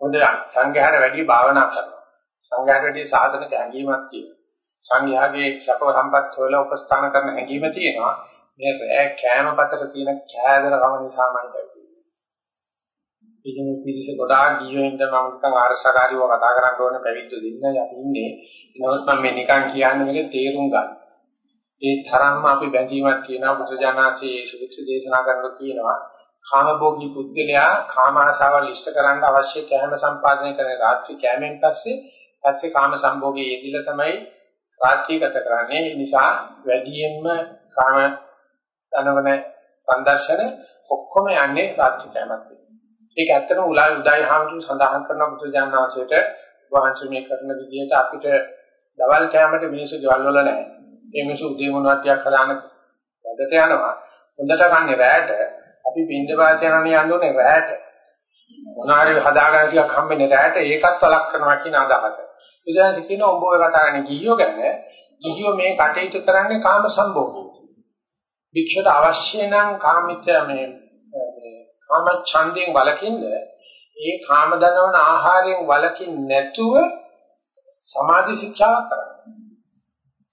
හොඳ සංඝයාට වැඩි භාවනා කරනවා. සංඝයාට වැඩි සාසනක හැඟීමක් තියෙනවා. සංඝයාගේ සපව සම්පත් හොයලා උපස්ථාන කරන හැඟීම තියෙනවා. මේ රෑ කෑම පතර තියෙන කෑදර කම නිසාමයි බැහැ. ඉතින් මේ පිරිස ගොඩාක් ගියොයින්ද මම නිකන් ආරසකාරීව කතා කරන්න ඕනේ පැවිද්ද දෙන්න අපි ඉන්නේ. නමුත් මම මේ නිකන් කියන්නේ මේක තේරුම් ගන්න. ඒ තරම්ම අපි බැඳීමක් තියෙනවා බුදුජානකයේ සුවිච්ච දේශනා කරනකොට කියනවා කාමභෝගී පුද්ගලයා කාම ආශාවල් ඉෂ්ට කරන්න අවශ්‍ය කැම සම්පාදනය කරන රාත්‍රී කැමෙන් පස්සේ පස්සේ කාම සම්භෝගයේ යෙදিলা තමයි රාත්‍රී ගත කරන්නේ. ඒ නිසා වැඩියෙන්ම කාම ධනවන සංදර්ශන ඔක්කොම යන්නේ රාත්‍රී කැමත්. ඒක ඇත්තටම උලා උදයි හාමුදුරු සඳහන් කරන බුදුජානනාංශයට වහන්සේ මේ කරන විදිහට අපිට දවල් කැමට මිනිස්සු ගෙවල් වල නැහැ. ඒ මිනිස්සු උදේ මොනවද ටිකක් හදාන වැඩට යනවා. හොඳට කන්නේ රැයට අපි පින්ඳ පාත යනනේ යන්නේ රැයට. මොනාරි හදාගන්න ටිකක් හම්බෙන්නේ රැයට ඒකත් වලක් කරනවා කියන අදහස. බුදුන්සේ කියන ඔබ ඔය කතා කරන්නේ ගිහියෝ ගැන ගිහියෝ මේ කටයුතු කරන්නේ කාම සම්භෝගී. භික්ෂුවට අවශ්‍ය නම් කාමිත මේ කාම ඡන්දයෙන් වලකින්න ඒ කාම දනවන ආහාරයෙන් වලකින් නැතුව සමාධි ශික්ෂාවක් කරන්න.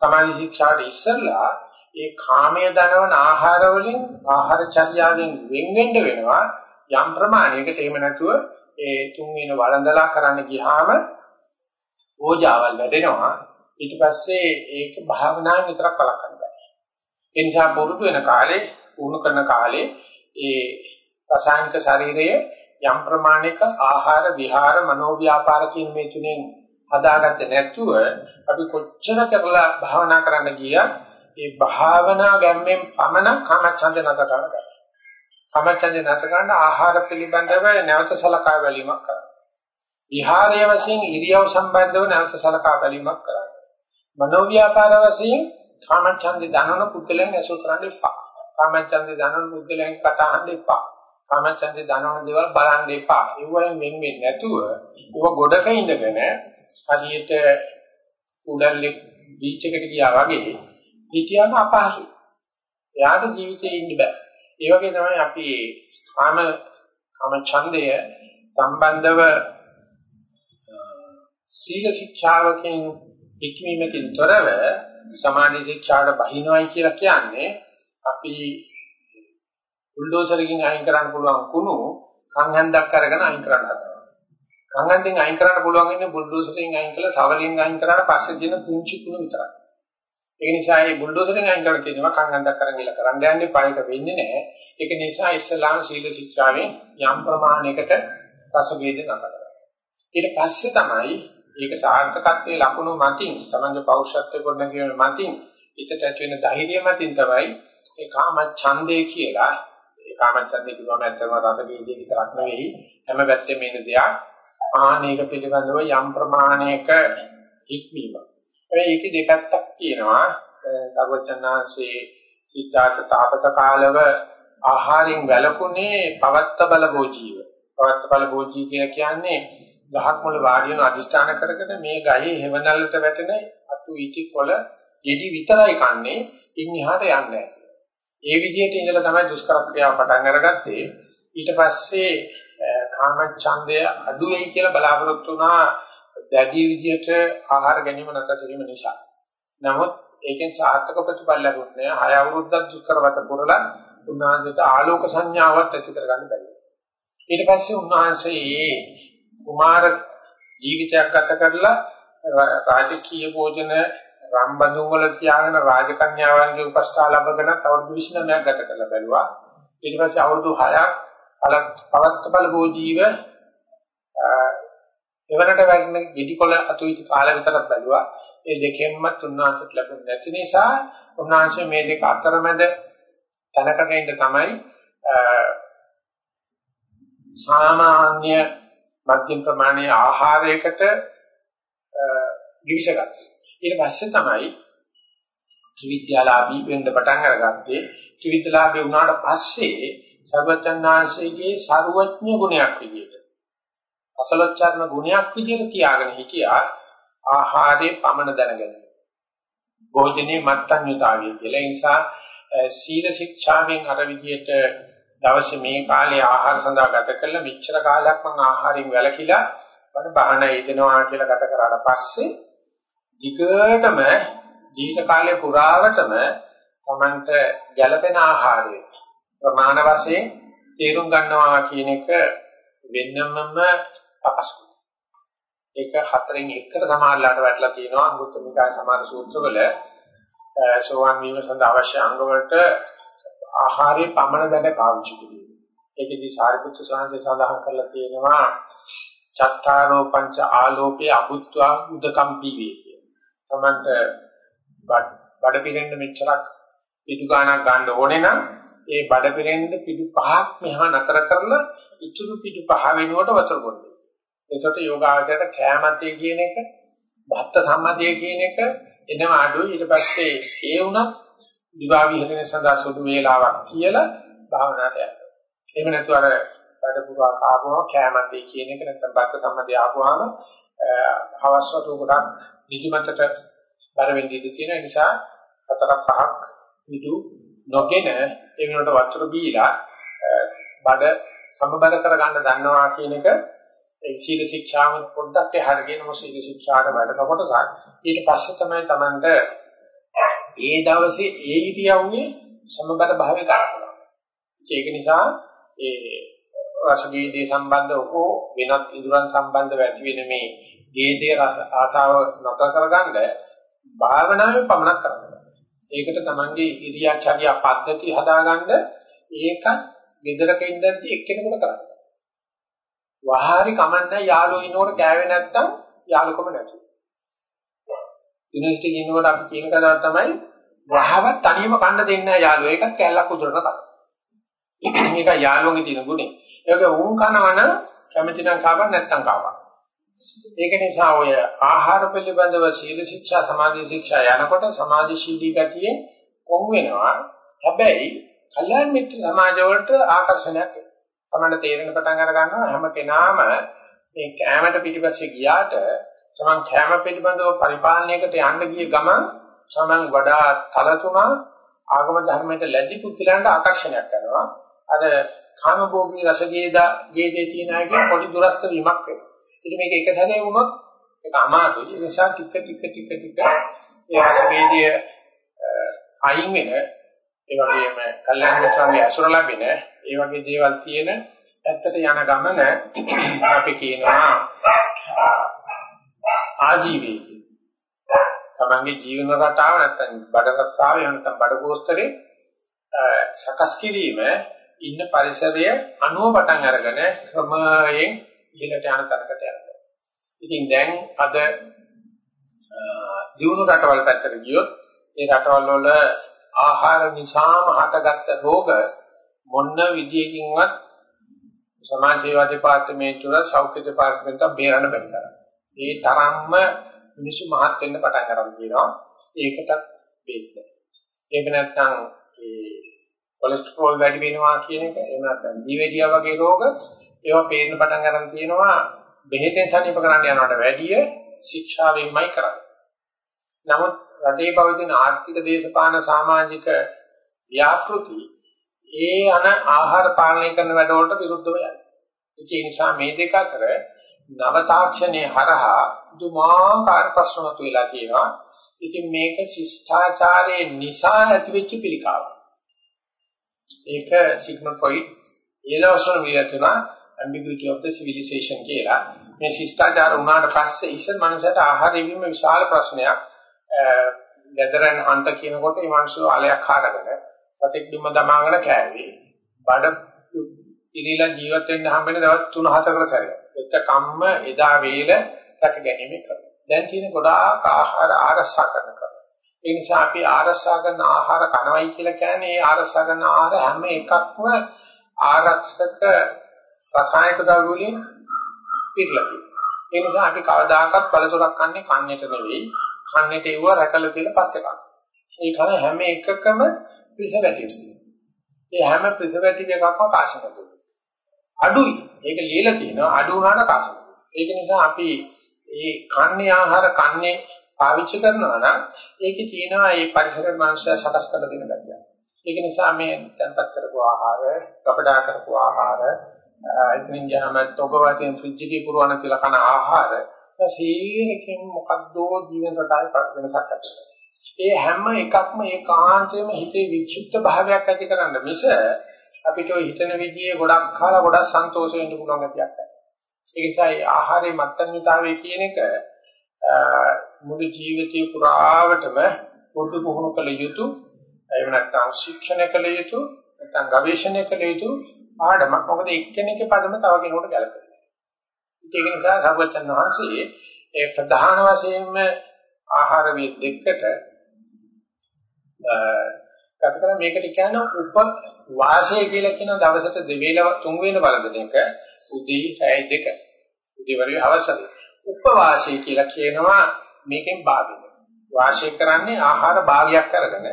සමාධි ශික්ෂාට ඉස්සෙල්ලා ඒ කාමයේ දනවන ආහාර වලින් ආහාර චර්යාවෙන් වෙන් වෙන්න වෙනවා. යම් ප්‍රමාණයකට එහෙම නැතුව ඒ තුන් වෙන වළඳලා කරන්න ගියාම ඕජාවල් වැඩෙනවා. ඊට පස්සේ ඒක භාවනාවෙන් විතරක් කලක් ඒ නිසා පුරුදු වෙන කාලේ වුණු කරන කාලේ ඒ රසායනික ශරීරයේ යම් ප්‍රමාණයක ආහාර විහාර මනෝව්‍යාපාර කියන මේ තුනෙන් හදාගත්තේ නැතුව අපි කොච්චර කරලා භාවනා කරන්න ගියත් ඒ භාවනා ගැම්මෙන් පමණ කාමච්ඡන්ද නැත කරගන්න. කාමච්ඡන්ද නැත කරන ආහාර පිළිබඳව නැවත සලකා බැලීමක් කරන්න. විහාරයේ වශයෙන් ඉරියව් සම්බන්ධව නැවත සලකා බැලීමක් කරන්න. මනෝව්‍යාපාර වශයෙන් කාමච්ඡන්දේ දනන පුද්ගලයන් ඇසුරු කරන්න එපා. කාමච්ඡන්දේ දනන පුද්ගලයන් කතා අහන්න එපා. කාමච්ඡන්දේ දනන දේවල් බලන්න එපා. ඒවෙන් වෙන් වෙන්නේ නැතුව ඌව ගොඩක ඉඳගෙන හරියට උඩල්ලේ බීච් එකට ගියා වගේ හිතියම අපහසුයි. එයාට ජීවිතේ ඉන්න බෑ. ඒ වගේ තමයි අපි කාම කාමච්ඡන්දය සම්බන්ධව සීල ශික්ෂාවකින් ඉක්මීමකින් තොරව සමාධි ශික්ෂාට බහිනවයි කියලා කියන්නේ අපි බුල්ඩෝසරකින් අයින් කරන්න පුළුවන් කුණු කන් හැන්දක් අරගෙන අයින් කරන්න හදනවා. කන් හැන්දෙන් අයින් කරන්න පුළුවන් ඉන්නේ බුල්ඩෝසරකින් අයින් කළා සවලින් අයින් කරාට පස්සේ තියෙන පුංචි කුණු විතරයි. ඒ නිසා මේ බුල්ඩෝසරෙන් අයින් කරලා තියෙනවා කන් හැන්දක් අරන් ගිහලා කරන්න යන්නේ පායක වෙන්නේ නැහැ. ඒක නිසා ඉස්ලාම සීල ශික්ෂාවෙන් යම් ප්‍රමාණයකට රස වේද නතර ඊට පස්සේ තමයි ඒක සාර්ථකත්වයේ ලකුණු මතින් තමන්ගේ පෞරුෂත්වයේ ගොඩනගීම මතින් හිතට ඇති වෙන ධෛර්යය මතින් තමයි ඒ කාම ඡන්දේ කියලා ඒ කාම ඡන්දේ කියවම ඇත්තම රස වේදී විතරක් නෙවෙයි හැම පැත්තෙම එන දෙයක් ආනේක පිළිබඳව යම් ප්‍රමාණයක ඉක්මීම. ඒ ඒකේ දෙපැත්තක් තියෙනවා සර්වචන්නාංශේ සිද්ධාර්ථ තාපක කාලව ආහාරයෙන් වැළකුනේ පවත්ත බල භෝජීව. පවත්ත බල භෝජී කියන්නේ ගහක් මුල වාඩි වෙන අදිෂ්ඨාන කරගෙන මේ ගහේ හේවණල්ලට වැටෙන අතු ඉටි කොළ යෙඩි විතරයි කන්නේ ඉන් එහාට යන්නේ ඒ විදිහට ඉඳලා තමයි දුෂ්කර ක්‍රියාව පටන් අරගත්තේ. ඊට පස්සේ කාම ඡන්දය අඩු වෙයි කියලා බලාපොරොත්තු වුණා දැඩි විදිහට ආහාර ගැනීම නැතර කිරීම නිසා. නමුත් ඒකෙන් සාර්ථක ප්‍රතිඵල ලැබුණේ හය අවුරුද්දක් දුෂ්කරවත පුරලා උන්වහන්සේට ආලෝක සංඥාවක් ඇති කරගන්න බැරි ඊට පස්සේ උන්වහන්සේ කුමාර ජීවිතයක් ගත කරලා රාජකීය භෝජන රම්බඳුන් වල තියාගෙන රාජකන්‍යාවන්ගේ උපස්ථා ලැබගෙන අවුරුදු 29ක් ගත කරලා බැලුවා. ඊට පස්සේ අවුරුදු 6ක් පවත්තබල භෝජීව එවනට වැඩින ගෙඩිකොළ අතුයිති කාල විතරක් බැලුවා. ඒ දෙකෙන්ම තුන්වංශට ලැබුණ නැති නිසා උන්වංශ මේ දෙක අතරමැද තැනකට ඉන්න තමයි සාමාන්‍ය මධ්‍යම ප්‍රමාණයේ ආහාරයකට givisagත්. ඊට පස්සේ තමයි ත්‍රිවිද්‍යාලාභී වෙන්න පටන් අරගත්තේ. ත්‍රිවිද්‍යාලාභී වුණාට පස්සේ සර්වචන්නාංශයේ ਸਰවඥ ගුණයක් විදියට අසලොච්චාරණ ගුණයක් විදියට තියාගෙන හිටියා ආහාරයේ පමණ දැනගන්න. භෝජනේ මත්තන්‍යතාවය කියලා. ඒ නිසා සීල ශික්ෂාවෙන් අර විදියට දවසේ මේ කාලේ ආහාර සඳහා ගත කළ මෙච්චර කාලයක් මම ආහාරයෙන් වැළකීලා මම බහන යෙදෙනවා කියලා ගත කරාට පස්සේ ධිකටම ජීවිත කාලය පුරාවටම Tamanට ගැළපෙන ආහාරය ප්‍රමාණ වශයෙන් තේරුම් ගන්නවා කියන එක වෙන්නමම අපස්කු. ඒක හතරෙන් එකකට සමානලාට වැටලා තියෙනවා අංගුත්තර නිකාය සමාන සූත්‍රවල සෝවාන් වීම සඳහා අවශ්‍ය අංග වලට ආහාරයේ පමණ දැන පාවිච්චි කිරීම. ඒකෙදි සාරිපුත්‍ර සාන්දේ සඳහන් කරලා තියෙනවා චත්තාරෝ පංච ආලෝකේ අභුත්වා උදකම් පීවේ කිය. තමන්ට බඩ පිරෙන්න මෙච්චරක් පිටු ගාණක් ගන්න ඕනේ නම් ඒ බඩ පිරෙන්න පිටු පහක් මෙහා නතර කරලා ඉතුරු පිටු පහ වෙනුවට වතුර බොන්න. එතකොට යෝගාවචරයට කෑමතේ කියන එක, භක්ත සම්මතිය කියන එක එනවා අඩුයි ඊට පස්සේ ඒ වුණත් දිවා විහරණය සඳහා සුදු වේලාවක් කියලා භාවනාවට යනවා. එහෙම නැතු අර වැඩ පුරා කාපුවම කැමැති කියන එක නැත්නම් බද්ද සම්මතිය ආපුවාම අවශ්‍යතු ගොඩක් නිදිමතට බර වෙන්න ඉඩ තියෙන නිසා හතරක් පහක් විදු නොගෙන ඒ වෙනකොට වතුර බීලා බඩ සමබර කරගන්න දන්නවා කියන එක ඒ සීල ශික්ෂාව පොඩ්ඩක් එහාට ගෙන මො සීල ශික්ෂාට වැඩනකොට ඊට පස්සේ තමයි Tamanට ඒ දවසේ ඒ ඉරියව්වේ සමබර භාවය කරනවා. ඒක නිසා ඒ රසගීදී සම්බන්ධව හෝ වෙනත් ඉදurang සම්බන්ධව ඇති වෙන මේ ගීතේ ආතාව නැතර කරගන්න භාවනාවේ පමණක් කරනවා. ඒකට තමන්ගේ ඉරියාචාරිය පද්ධති හදාගන්න ඒකත් gedරක ඉඳන්දි එක්කෙනෙකුට කරන්න. වහාරි කමන්න යාළුවෝ ඉන්නකොට ගෑවේ නැත්තම් යාළුකම නැතුව. දිනෙකට කියනකොට අපි කියන කතාව තමයි වහව තනියම කන්න දෙන්නේ නැහැ යාළුවෝ. ඒකත් කැල්ලක් උදුරන කතාව. මේක යාළුවෝගේ තියෙන ගුණේ. ඒක වුන් කනවන කැමති නම් කාපක් නැත්නම් කාපක්. ඒක නිසා ඔය ආහාර පිළිබඳව සීල ශික්ෂා සමාධි ශික්ෂා යනකොට සමාධිශීලී ගතියේ කොම් වෙනවා. හැබැයි කල්‍යාණ මිත්‍ර සමාජ වලට ආකර්ෂණයක් එනවා. තමයි තේරෙන පටන් අර ගන්නවා හැම කෙනාම මේ කැමරට පිටිපස්සේ ගියාට තමන් කැම පිළිබඳව පරිපාලනයකට යන්න ගිය ගමන් තමන් වඩා තලතුණා ආගම ධර්මයට ලැබි පුදුලන්ට ආකර්ෂණයක් කරනවා. අර කාමභෝගී රසගේදා ගේදේ තියෙන අයගේ පොඩි දුරස්ත වීමක් වෙනවා. ඉතින් මේක එක තැනේ වුණොත් ඒක අමාරුයි. ඒ නිසා ටික ටික ටික ටික ඒ රසගේදිය අයින් වෙන ඒ වගේම කල්යාණ මිත්‍රන්ගේ අසුර ලැබෙන ඒ වගේ දේවල් තියෙන ඇත්තට යන ගමන අපි කියනවා ආජීවී තමන්ගේ ජීවන රටාව නැත්නම් බඩ රස්සාව නැත්නම් බඩ ගෝස්තරේ සකස් කිරීම ඉන්න පරිසරය අනුව පටන් අරගෙන ක්‍රමයෙන් ඉහළට යන තැනකට යනවා. ඉතින් දැන් අද දියුණු රටවල් පැත්තට ගියොත් ඒ රටවල් වල ආහාර නිසාම හටගත්ත රෝග මොන විදියකින්වත් සමාජ සේවා දෙපාර්තමේන්තුව සෞඛ්‍ය දෙපාර්තමේන්තුව බේරන්න බැහැ. ඒ තරම්ම මිනිස්සු මහත් වෙන්න පටන් ගන්න කියනවා. ඒකටත් බේත්. ඒක නැත්නම් ඒ කොලෙස්ටරෝල් වැඩි වෙනවා කියන එක එහෙම නැත්නම් දිවෙඩියා වගේ රෝග ඒවා පේන්න පටන් ගන්න තියෙනවා බෙහෙතෙන් සනීප කරන්න යනවට වැඩිය ශික්ෂාවෙන්මයි කරන්නේ. නමුත් රටේ පවතින ආර්ථික දේශපාලන සමාජික ව්‍යාපෘති ඒ අන ආහාර පාලනය කරන වැඩවලට විරුද්ධව යනවා. ඒ නිසා මේ දෙක අතර නව තාක්ෂණයේ හරහා දුමාකාර ප්‍රශ්න මතුවලා තියෙනවා. ඉතින් මේක ශිෂ්ටාචාරයේ නිසා ඇතිවෙච්ච පිළිකාවක්. ඒක සිග්මන්ඩ් ෆ්‍රොයිඩ් ඊළවසන වියතුනා ambiguity of the civilization කියලා. මේ ශිෂ්ටාචාර වුණාට පස්සේ ඉස්සර මනුස්සයට ආහාර ලැබීම විශාල ප්‍රශ්නයක්. ගැදරන් අන්ත කියනකොට මේ මිනිස්සු අලයක් හාරගෙන සතෙක් දුම දමාගෙන කෑවේ. බඩ ඉරිලා ජීවත් වෙන්න හම්බෙන දවස් 3-4කට සැරයක්. එච්ච කම්ම එදා වේල රැක ගැනීම කරනවා. දැන් තියෙන ගොඩාක් ආහාර ආරක්ෂා කරන කරනවා. ඒ නිසා අපි ආරක්ෂා කරන ආහාර කනවයි කියලා කියන්නේ ඒ ආරක්ෂා කරන ආහාර හැම එකක්ම ආරක්ෂක රසායනික ද්‍රව්‍ය වලින් පිරලා තියෙනවා. ඒ නිසා අපි කවදාකවත් බලතොරක් කන්නේ කන්නේට නෙවෙයි. කන්නේට ඒව රැකලා තියලා පස්සේ කනවා. ඒ කන හැම එකකම ප්‍රිසර්වටිව්ස් තියෙනවා. ඒ හැම ප්‍රිසර්වටිව් එකක්ම කාශනක අඩුයි. ඒක ලියලා තියෙනවා අඩු වුණාට කාශනක. ඒක නිසා අපි මේ කන්නේ ආහාර කන්නේ පාවිච්චි කරනවා නම් ඒකේ තියෙනවා මේ පරිසර මාංශය සකස් කරලා දෙන ගැතිය. ඒක නිසා මේ තැන්පත් කරපු ආහාර, කපඩා කරපු ආහාර, ඉතින් ගියාම තොග වශයෙන් ෆ්‍රිජ් එකේ පුරවන තියලා කන ආහාර සීරකින් මොකද්ද ජීවන රටාවේ වෙනසක් ඇති ඒ හැම එකක්ම ඒකාන්තයෙන්ම හිතේ වික්ෂිප්ත භාවයක් ඇති කරන්න මිස අපිට ඔය හිතන විදිහේ ගොඩක් කාලා ගොඩක් සන්තෝෂ වෙන්න පුළුවන් ගැතියක් නැහැ. ඒ නිසා ආහාරයේ මත්තන්විතාවය කියන එක මුළු ජීවිතේ පුරාවටම පොදු පුහුණු කළ යුතු එහෙම නැත්නම් ශික්ෂණය කළ යුතු නැත්නම් ගවේෂණය කළ යුතු පාඩමක් මොකද එක්කෙනෙක්ගේ පදම තව කෙනෙකුට ගැලපෙන්නේ. ඒක නිසා සර්වචන් වහන්සේ ඒ ප්‍රධාන වශයෙන්ම ආහාර වේ දෙකට කතකර මේකට කියන උප වාසය කියලා කියන දවසට දෙවේල තුන් වේල වළඳන එක උදේ රැයි දෙක. උදේ වරුවේ අවශ්‍යද. උපවාසය කියලා කියනවා මේකෙන් භාගයක්. වාසය කරන්නේ ආහාර භාගයක් කරගෙන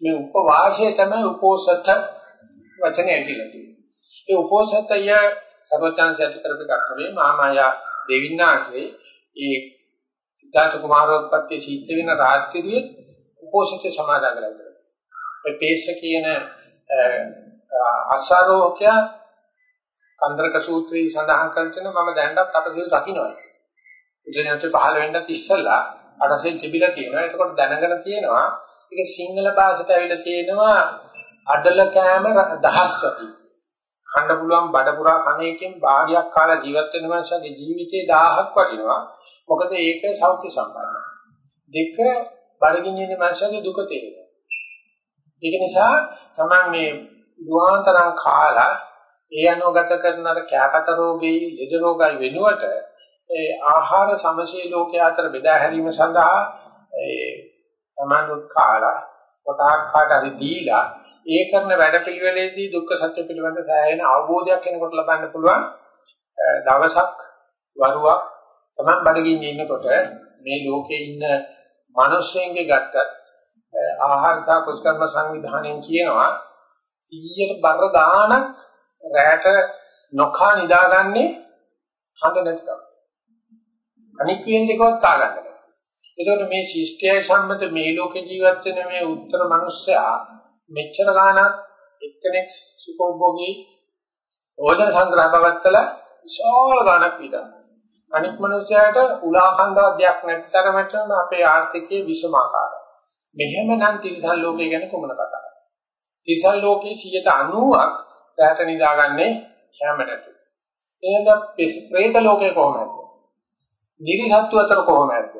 මේ උපවාසය තමයි උපෝසත වචනේ ඇවිල්ලා තියෙන්නේ. ඒ උපෝසතය සර්වඥාන්සයට කරපු කර්මයේ මාමායා දෙවින්නාගේ ඒ සිද්ධාර්ථ කුමාරෝත්පත්ති සිද්ධ වෙන රාත්‍රියේ උපෝසත සමාදන් කරලා ඒ පේශ කියන අසාරෝක්‍ය කන්දරක සූත්‍රයේ සඳහන් කරන මම දැනටත් අපසිල් දකින්නයි. ඉන්ටර්නෙට් පහළ වෙන්නත් ඉස්සෙල්ලා අටසෙල් තිබිලා තියෙනවා. ඒකකොට දැනගෙන තියෙනවා. ඒක සිංහල භාෂාවට ඇවිල්ලා තියෙනවා අඩල කෑම දහස් සති. කන්න පුළුවන් බඩ පුරා කණේකින් භාගයක් කාලා ජීවත් වෙන මනුස්සයගේ ජීවිතේ 1000ක් වටිනවා. මොකද ඒක සෞඛ්‍ය සම්පන්නයි. දෙක බඩගිනින මනුස්සයගේ දුක තේරෙනවා. ඒක නිසා තමයි මේ දුආන්තරම් කාලා ඒ අනුගත කරන අර කැපත රෝගී, ලෙඩ රෝගයි වෙනුවට ඒ ආහාර සමශී ලෝකයේ අතර බෙදා හැරීම සඳහා ඒ සමානුත් කාලා කොටහක් කාට හරි දීලා ඒ කරන වැඩපිළිවෙලේදී දුක්ඛ සත්‍ය පිළිබඳ සෑහෙන අවබෝධයක් කෙනෙකුට ලබන්න පුළුවන් දවසක් වරුවක් තමන් බඩගින්න ඉන්නකොට මේ ලෝකේ ඉන්න මිනිස්සුන්ගේ ගත්තත් ආහාර සහ කුෂ්කර්ම සංවිධානයෙන් කියනවා 100ට බර ගාණක් රැට නොකා නිදාගන්නේ හඳ නැතිකම. අනික් වෙන දෙකවත් කා ගන්න බෑ. ඒකෝට මේ ශිෂ්ටයයි සම්මත මේ ලෝකේ ජීවත් වෙන මේ උත්තර මිනිස්සයා මෙච්චර ගාණක් එක්කෙනෙක් සුඛෝභෝගී ඕජන සංග්‍රහ බවත්තල විශාල ගාණක් විතර. අනික් මිනිස්සයාට උලාඛණ්ඩ දෙයක් නැතරමට අපේ ආර්ථිකයේ විෂමාකාරයි. මෙහෙම නම් තිරසන් ලෝකය ගැන කොමන කතාවක්. තිසල් ලෝකයේ 90ක් රැට නිදාගන්නේ කැම නැතු. එහෙනම් ප්‍රේත ලෝකේ කොහොමද? නිරිසත්තු අතර කොහොමද?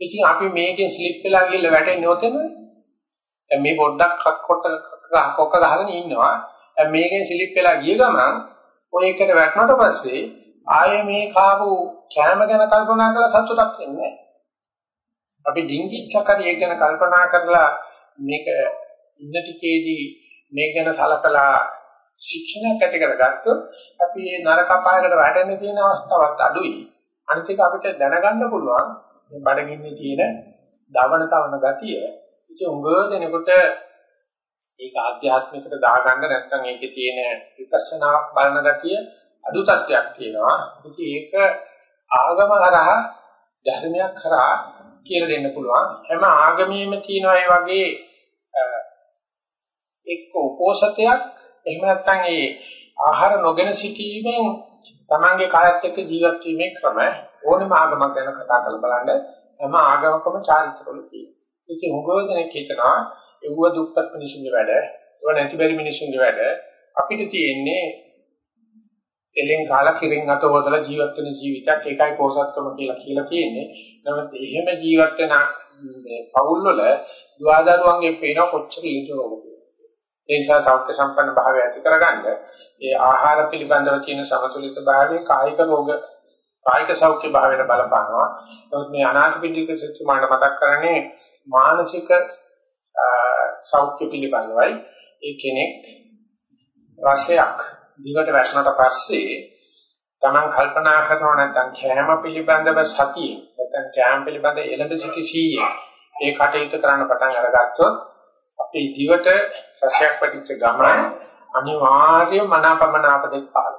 ඉතින් අපි මේකෙන් ස්ලිප් වෙලා ගිහලා වැටෙන්නේ ඔතන. දැන් මේ පොඩ්ඩක් කොට කොක්ක ගහගෙන ඉන්නවා. දැන් මේකෙන් ස්ලිප් වෙලා ගිය ගමන් ඔය එකට වැටුණාට පස්සේ ආයේ මේ කාපු කැම ගැන කල්පනා කරලා සතුටක් වෙන්නේ නැහැ. අපි ඩිංගිච්චක් හරි ඒක ගැන කල්පනා කරලා මේක ඉන්න ටිකේදී මේක ගැන සලකලා ශික්ෂණයක් ඇති කරගත්තොත් අපි මේ නරක අපායකට වැටෙන්න තියෙන අවස්ථාවක් අඩුයි. අනිත් එක අපිට දැනගන්න පුළුවන් මේ බඩගින්නේ තියෙන දවන තවන ගතිය. ඉතින් උඟ දෙනකොට ඒක ආධ්‍යාත්මිකට දාගන්න නැත්නම් ඒකේ තියෙන විපස්සනාවක් බලන ගතිය අඩු තත්ත්වයක් තියෙනවා. ඉතින් ඒක ආගම කරා ධර්මයක් කරා කියලා දෙන්න පුළුවන්. හැම ආගමෙම තියෙනවා ඒ වගේ එක්ක උපෝසතයක් එහෙම නැත්නම් ඒ ආහාර නොගෙන සිටීමෙන් තමන්ගේ කායත් එක්ක ජීවත් වීමේ ක්‍රම ඕනම ආගමක් ගැන කතා කරලා බලන්න හැම ආගමකම චාරිත්‍රවල තියෙනවා. ඒකේ හොගෝ දෙනෙක් හිතනවා එව්ව දුක්පත් මිනිසුන්ගේ වැඩ, ඒව නැති බැරි මිනිසුන්ගේ වැඩ අපිට තියෙන්නේ එලෙන් කාලා කිරින් අත හොදලා ජීවත් වෙන ජීවිතයක් ඒකයි පෝසත්කම කියලා කියලා තියෙන්නේ. නමුත් එහෙම ජීවත් වෙන මේ පවුල් වල දුවදරුවන්ගේ පේන කොච්චර ඊටරෝගද ඒ නිසා සෞඛ්‍ය සම්පන්න භාවය ඇති කරගන්න ඒ ආහාර පිළිබඳව තියෙන සමතුලිත භාවය කායික රෝග කායික සෞඛ්‍ය භාවයට බලපානවා. නමුත් මේ අනාථපිණ්ඩික සත්‍යමාන මතක් කරන්නේ මානසික සෞඛ්‍ය පිළිබඳවයි. ඒ කෙනෙක් රසයක් දිවට වැටුණාට පස්සේ Taman කල්පනා කරනවා නැත්නම් කෑම පිළිබඳව සතිය නැත්නම් කෑම පිළිබඳ එළඹ සිටි සීයේ ඒ කටයුතු කරන්න පටන් අරගත්තොත් අපේ දිවට රසයක් පැටිච්ච ගමන අනිවාර්යයෙන් මනාපමනාප දෙක පහළ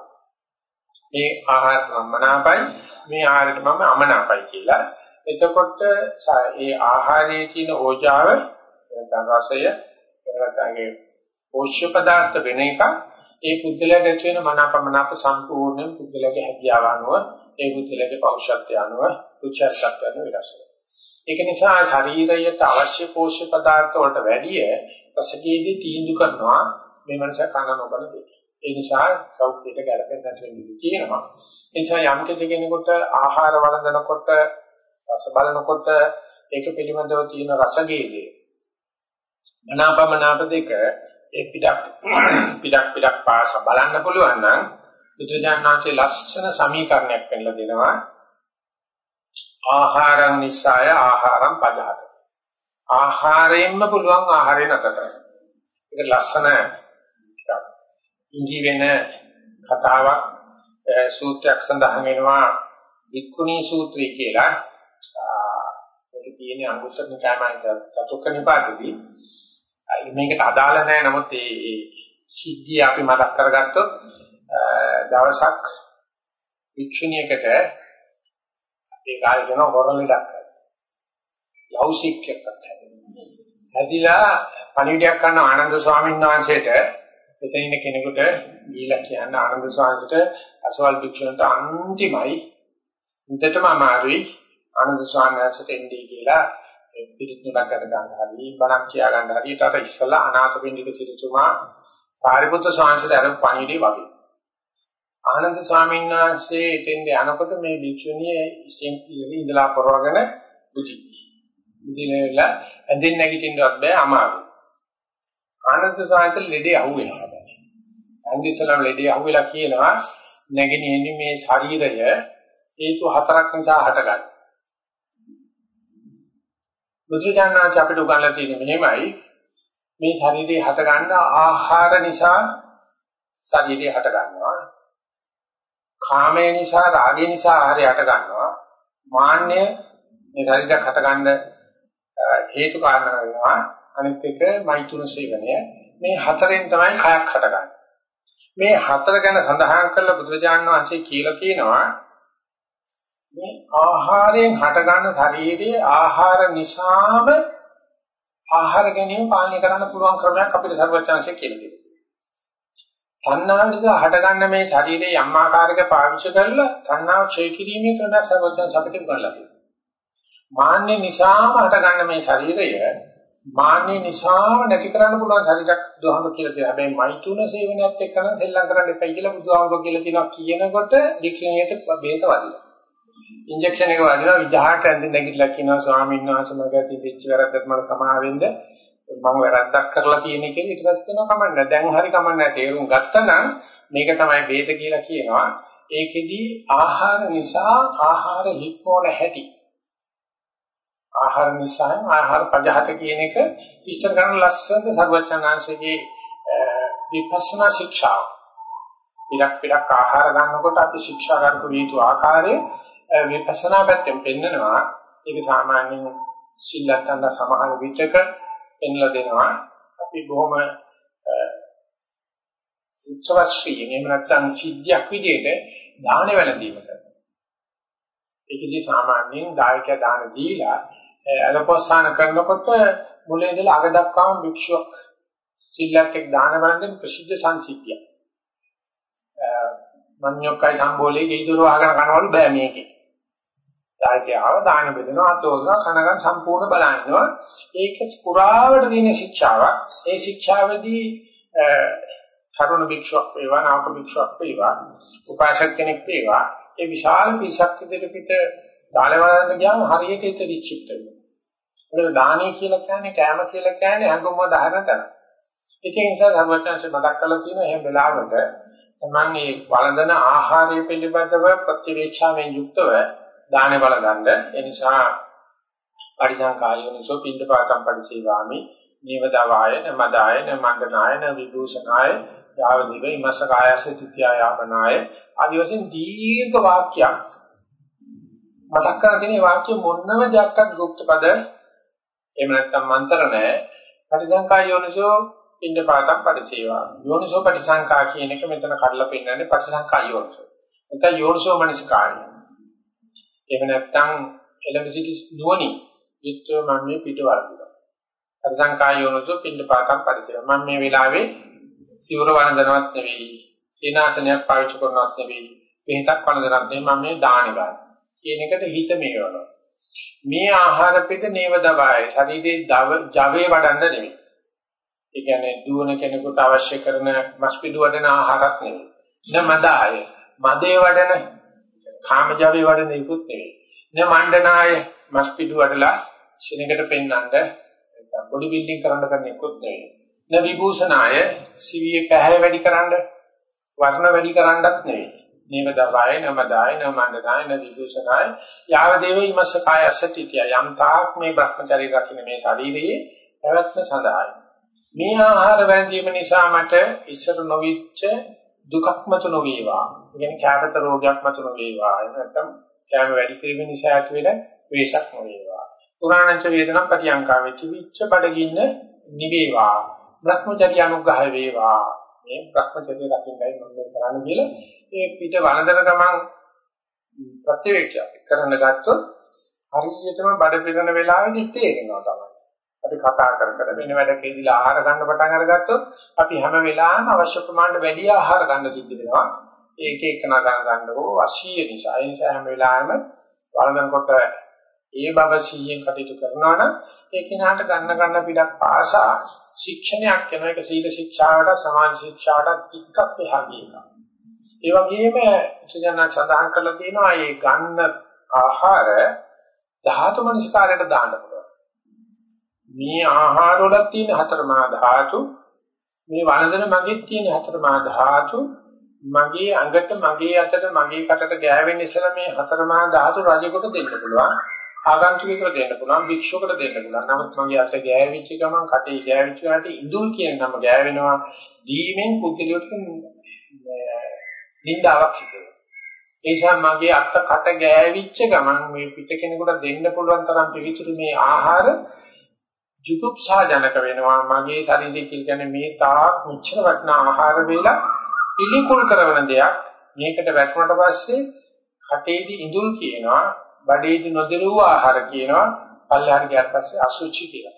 මේ ආහාර මනාපයි මේ ආහාරයට මම අමනාපයි කියලා. එතකොට ඒ ආහාරයේ තියෙන ඕජාව නැත්නම් රසය නැත්නම් පෝෂ්‍ය පදාර්ථ වෙන එක ඒ පුද්ගලයාට ඇති වෙන මනාපමනාප සම්පූර්ණයෙන් පුද්ගලයාගේ හැකියාව අනුව ඒ පුද්ගලයාගේ පෞෂත්වය අනුව උච්චාරකත්වය අනුව වෙනස් වෙනවා. ඒක නිසා ශරීරයට අවශ්‍ය පෝෂ්‍ය පදාර්ථ වලට වැඩිය රසකේදී තීන්දුව කරනවා මේ මනස කන නොබන දෙයක්. ඒ නිසා සෞඛ්‍යයට ගැලපෙන්නේ නැති වෙන්නේ තියෙනවා. ඒ නිසා යම් කෙනෙකුට ආහාර වළඳනකොට රස බලනකොට ඒක පිළිබඳව තියෙන රසගේදී මනාපමනාප දෙක ඒ පිටක් පිටක් පිටක් පාස බලන්න පුළුවන් නම් බුදුජානනාංශයේ ලස්සන සමීකරණයක් පෙන්නලා දෙනවා. ආහාරං නිසාය ආහාරං පජහත. ආහාරයෙන්ම පුළුවන් ආහාරය නැතර. ඒක ලස්සන ඉඟි වෙන කතාවක් සූත්‍රයක් සඳහන් වෙනවා. වික්කුණී සූත්‍රය කියලා. ඒක තියෙන්නේ අංගුත්තර නිකායමයි චතුක්ක නිපාතේදී මේකට අදාළ නැහැ. නමුත් ඒ සිද්ධිය අපි මතක් කරගත්තොත් දවසක් වික්ෂුණියකට ඒ කාලේ කරන හොරලෙඩක් ලෞසික්‍යයක් හැදිලා පණිවිඩයක් කරන ආනන්ද ස්වාමීන් වහන්සේට එතන ඉන්න කෙනෙකුට ගිහිලා කියන්න ආනන්ද ස්වාමීන්ට අසවල් භික්ෂුන්ට අන්තිමයි. උන්ටම අමාරුයි. ආනන්ද ස්වාමීන් වහන්සේට එන්නේ කියලා පිළිත් නුලක් අර ගන්න හරි බණක් කියා ගන්න හරියට අර ඉස්සලා අනාථපිණ්ඩික සිටුතුමා සාරිපුත්‍ර ස්වාමීන්ට අර පණිවිඩේ වගේ. ආනන්ද ස්වාමීන් වහන්සේ එතෙන්ද යනකොට මේ භික්ෂුණිය ඉස්සෙන් ඉඳලා පොරවගෙන බුදි බුදිනේලා ඇඳින් නැගිටින්නවත් බෑ අමාරුයි. ආනන්ද ස්වාමීන් ලෙඩේ අහුවෙනවා. ඇන්දි ඉස්සලා ලෙඩේ අහුවෙලා කියනවා නැගිනින්නේ මේ ශරීරය හේතු හතරක් නිසා හටගන්නවා බුදුචානන්ද අපිට උගන්ලා තියෙන්නේ මෙහෙමයි. මේ ශරීරේ හට ගන්න ආහාර නිසා ශරීරේ හට ගන්නවා. කාමය නිසා රාගය නිසා ආහාරය හට ගන්නවා. මාන්නය මේ ශරීරයක් හට ගන්න හේතු කාරණා වෙනවා. අනිත් එක මෛතුන සේවනය. මේ හතරෙන් තමයි කයක් හටගන්නේ මේ හතර ගැන සඳහන් කරලා බුදුරජාණන් වහන්සේ කියලා කියනවා මේ ආහාරයෙන් හටගන්න ශරීරයේ ආහාර නිසාම ආහාර ගැනීම පාලනය කරන්න පුළුවන් ක්‍රමයක් අපිට සර්වඥාන්සේ කියලා දෙනවා. තණ්හාව නිසා හටගන්න මේ ශරීරයේ යම් ආකාරයක පාවිච්චි කරලා තණ්හාව ක්ෂය කිරීමේ ක්‍රමයක් සර්වඥාන්සේ අපිට උගන්ලා දෙනවා. මාන්නේ නිසාම හටගන්න මේ ශරීරය මාන්නේ නිසාම නැති කරන්න පුළුවන් ශරීරයක් බුදුහාමුදුර කියලා තියෙනවා. හැබැයි මෛතුන සේවනයත් එක්ක නම් සෙල්ලම් කරන්න එපයි කියලා බුදුහාමුදුර කියලා තියෙනවා කියනකොට ඩික්ෂනරියට බේත වදිනවා. ඉන්ජෙක්ෂන් එක වදිනවා විජහාට ඇඳින් නැගිටලා කියනවා ස්වාමීන් වහන්සේ මගේ තිබිච්ච වැරද්දට මට සමාවෙන්න මම වැරද්දක් කරලා තියෙන කියලා ඊට පස්සේ කියනවා කමන්න. දැන් හරි කමන්න. තේරුම් ගත්තා නම් මේක තමයි බේත කියලා කියනවා. ඒකෙදි ආහාර නිසා ආහාර හිස්වන හැටි. ආහාර නිසා ආහාර පජහත කියන එක විස්තර කරන ලස්සන සර්වචනාංශයේ විපස්සනා ශික්ෂාව. ඉලක් පිටක් ආහාර ගන්නකොට අපි ශික්ෂා ගන්න යුතු ආකාරයේ විපස්සනා පැත්තෙන් පෙන්නනවා. ඒක සාමාන්‍යයෙන් සිල්ලත්තන්ට සමහර විචක පෙන්ලා දෙනවා. අපි බොහොම උත්සවශ්‍රී එහෙම නැත්නම් සිද්ධියක් විදිහට දාන වැළඳීම කරනවා. ඒකදී සාමාන්‍යයෙන් දායකයා දාන දීලා අලපස්සාන කරනකොට මුලින් ඉඳලා අග දක්වාම භික්ෂුවක් සිල්ලත් එක්ක දාන වළඳන ප්‍රසිද්ධ සංසිද්ධිය. මඤ්ඤොක්කයි සම්බෝලේ ගිහිදුර වහගෙන කනවලු බෑ මේකේ. දායකයාව දාන බෙදනවා අතෝරනවා කනගන් සම්පූර්ණ බලනවා. ඒක පුරාවට තියෙන ශික්ෂාවක්. ඒ ශික්ෂාවේදී තරුණ භික්ෂුවක් වේවා නාවක භික්ෂුවක් වේවා උපාසක කෙනෙක් වේවා ඒ විශාල පිසක් ඉදිරිපිට දාලවලන්න ගියාම හරියට හිත වික්ෂිප්ත වෙනවා. ඒක දානේ කියලා කියන්නේ කෑම කියලා කියන්නේ හඟුම දහන තැන. ඒක නිසා ධර්මචර්ය මතක් කරලා තියෙන එහෙම වෙලාවක තමන් මේ වළඳන ආහාරය පිළිබඳව ප්‍රතිවේක්ෂාවෙන් යුක්තව දානේ බල ගන්න. ඒ නිසා පරිසංකායෝනිසෝ පින්දපාතම් පරිසේවාමි. නීවදවායන මදායන මණ්ඩනායන විදූෂනාය යාව දිවයි මස කායසේ තුත්‍යායාපනාය ආදි වශයෙන් දීර්ඝ වාක්‍යයක්. මතක් කරගෙන මේ වාක්‍ය මොනම දෙයක්වත් ගුප්ත පද එහෙම නැත්නම් මන්තර නැහැ පරිසංකායෝනිසෝ පින්දපාතම් පරිසේවාමි. යෝනිසෝ පරිසංකා කියන එක මෙතන කඩලා පෙන්නන්නේ පරිසංකායෝනිසෝ එතන යෝනිසෝ මනසිකාරය එහෙම නැත්නම් එළඹ සිටි නුවණි විත්ව මම මේ පිටවල්දුවා පරිසංකා යෝනිසෝ පින්න පාතක් පරිසේවා මම මේ වෙලාවේ සිවුර වන්දනවත් නෙවෙයි සීනාසනයක් පාවිච්චි කරනවත් නෙවෙයි වෙහතක් වන්දනවත් නෙවෙයි මම මේ දාන ගන්න කියන එකට හිත මෙහෙවනවා. මේ ආහාර පිට නේව දබාය. ශරීරයේ ජවයේ වඩන්න නෙමෙයි. ඒ කියන්නේ දුවන කෙනෙකුට අවශ්‍ය කරන මස්පිඩු වඩන ආහාරක් නෙමෙයි. නමදාය. මදේ වඩන කාම ජවයේ වඩන ඉක්ුත් නෙමෙයි. න මණ්ඩනාය මස්පිඩු වඩලා ශිනකට පෙන්නඳ බොඩි බිල්ඩින් කරන්න කරන ඉක්ුත් නෙමෙයි. න විභූෂනාය සිවියේ පැහැ වැඩි කරන්න වර්ණ වැඩි කරන්නත් නෙමෙයි. නේවදවාය නමදාය නමණ්ඩනාය නදිදුසනාය යාව දේව ීමස්ස කායස්සති කිය යම් තාක් මේ භ්‍රමචරි රකින්න මේ ශරීරයේ පැවැත්ම සඳහායි මේ ආහාර වැළඳීම නිසා මට ඉස්සර නොවිච්ච දුකක් මතු නොවේවා. කියන්නේ කැපත රෝගයක් මතු නොවේවා. එහෙම නැත්නම් කැම වැඩි කිරීම නිසා ඇති වෙන වේශක් නොවේවා. පුරාණංච වේදනම් පටියංකා වෙච්ච විච්ච බඩගින්න නිවේවා. භ්‍රමචරි අනුග්‍රහ වේවා. මේ භ්‍රමචර්ය රකින්නයි මම මේ කරන්න කියලා ඒ පිට වනදන ගමන් ප්‍රතිවේක්ෂා කරන්න ගත්තොත් හරියටම බඩ පිරෙන වෙලාවෙදි තේරෙනවා තමයි. අපි කතා කර කර වෙන වැඩකේදීලා ආහාර ගන්න පටන් අරගත්තොත් අපි හැම වෙලාවෙම අවශ්‍ය ප්‍රමාණයට වැඩි ආහාර ගන්න සිද්ධ වෙනවා. ඒක එක නගන ගන්න ඕ අශීය නිසා. ඒ නිසා හැම වෙලාවෙම වළඳනකොට ඒ බව සීයෙන් කටයුතු කරනවා නම් ඒ කෙනාට ගන්න ගන්න පිටක් පාසා ශික්ෂණයක් වෙන එක සීල ශික්ෂාවට සමාජ ශික්ෂාවට ටිකක් එහා ගියනවා. ඒ වගේම සුජාන සඳහන් කරලා තියෙනවා මේ ගන්න ආහාර ධාතු මනස්කාරයට දාන්න පුළුවන්. මේ ආහාර වල තියෙන හතර මහා ධාතු මේ වළඳන මගෙත් තියෙන හතර මහා ධාතු මගේ අඟට මගේ අතට මගේ කටට ගෑවෙන ඉස්සර මේ හතර මහා ධාතු රජෙකුට දෙන්න පුළුවන්. ආගන්තුකයෙකුට දෙන්න පුළුවන් භික්ෂුවකට දෙන්න පුළුවන්. නමුත් මගේ අත ගෑවිච්ච ගමන් කටේ ගෑවිච්ච ගමන් ඉඳුල් කියන නම ගෑවෙනවා. දීමෙන් පුද්ගලයාට නින්දාවක් සිදු වෙනවා. ඒ නිසා මගේ අත කට ගෑවිච්ච ගමන් මේ පිට කෙනෙකුට දෙන්න පුළුවන් තරම් පිළිතුරු මේ ආහාර ජුගුප්සාජනක වෙනවා. මගේ ශරීරය කියන්නේ මේ තාක් මුච්චර වටනා ආහාර වේලා පිළිකුල් කරන දෙයක්. මේකට වැටුණට පස්සේ කටේදී ඉඳුල් කියනවා, බඩේදී නොදෙරුව ආහාර කියනවා, පල්ලෙහාට ගියාට පස්සේ අසුචි කියලා.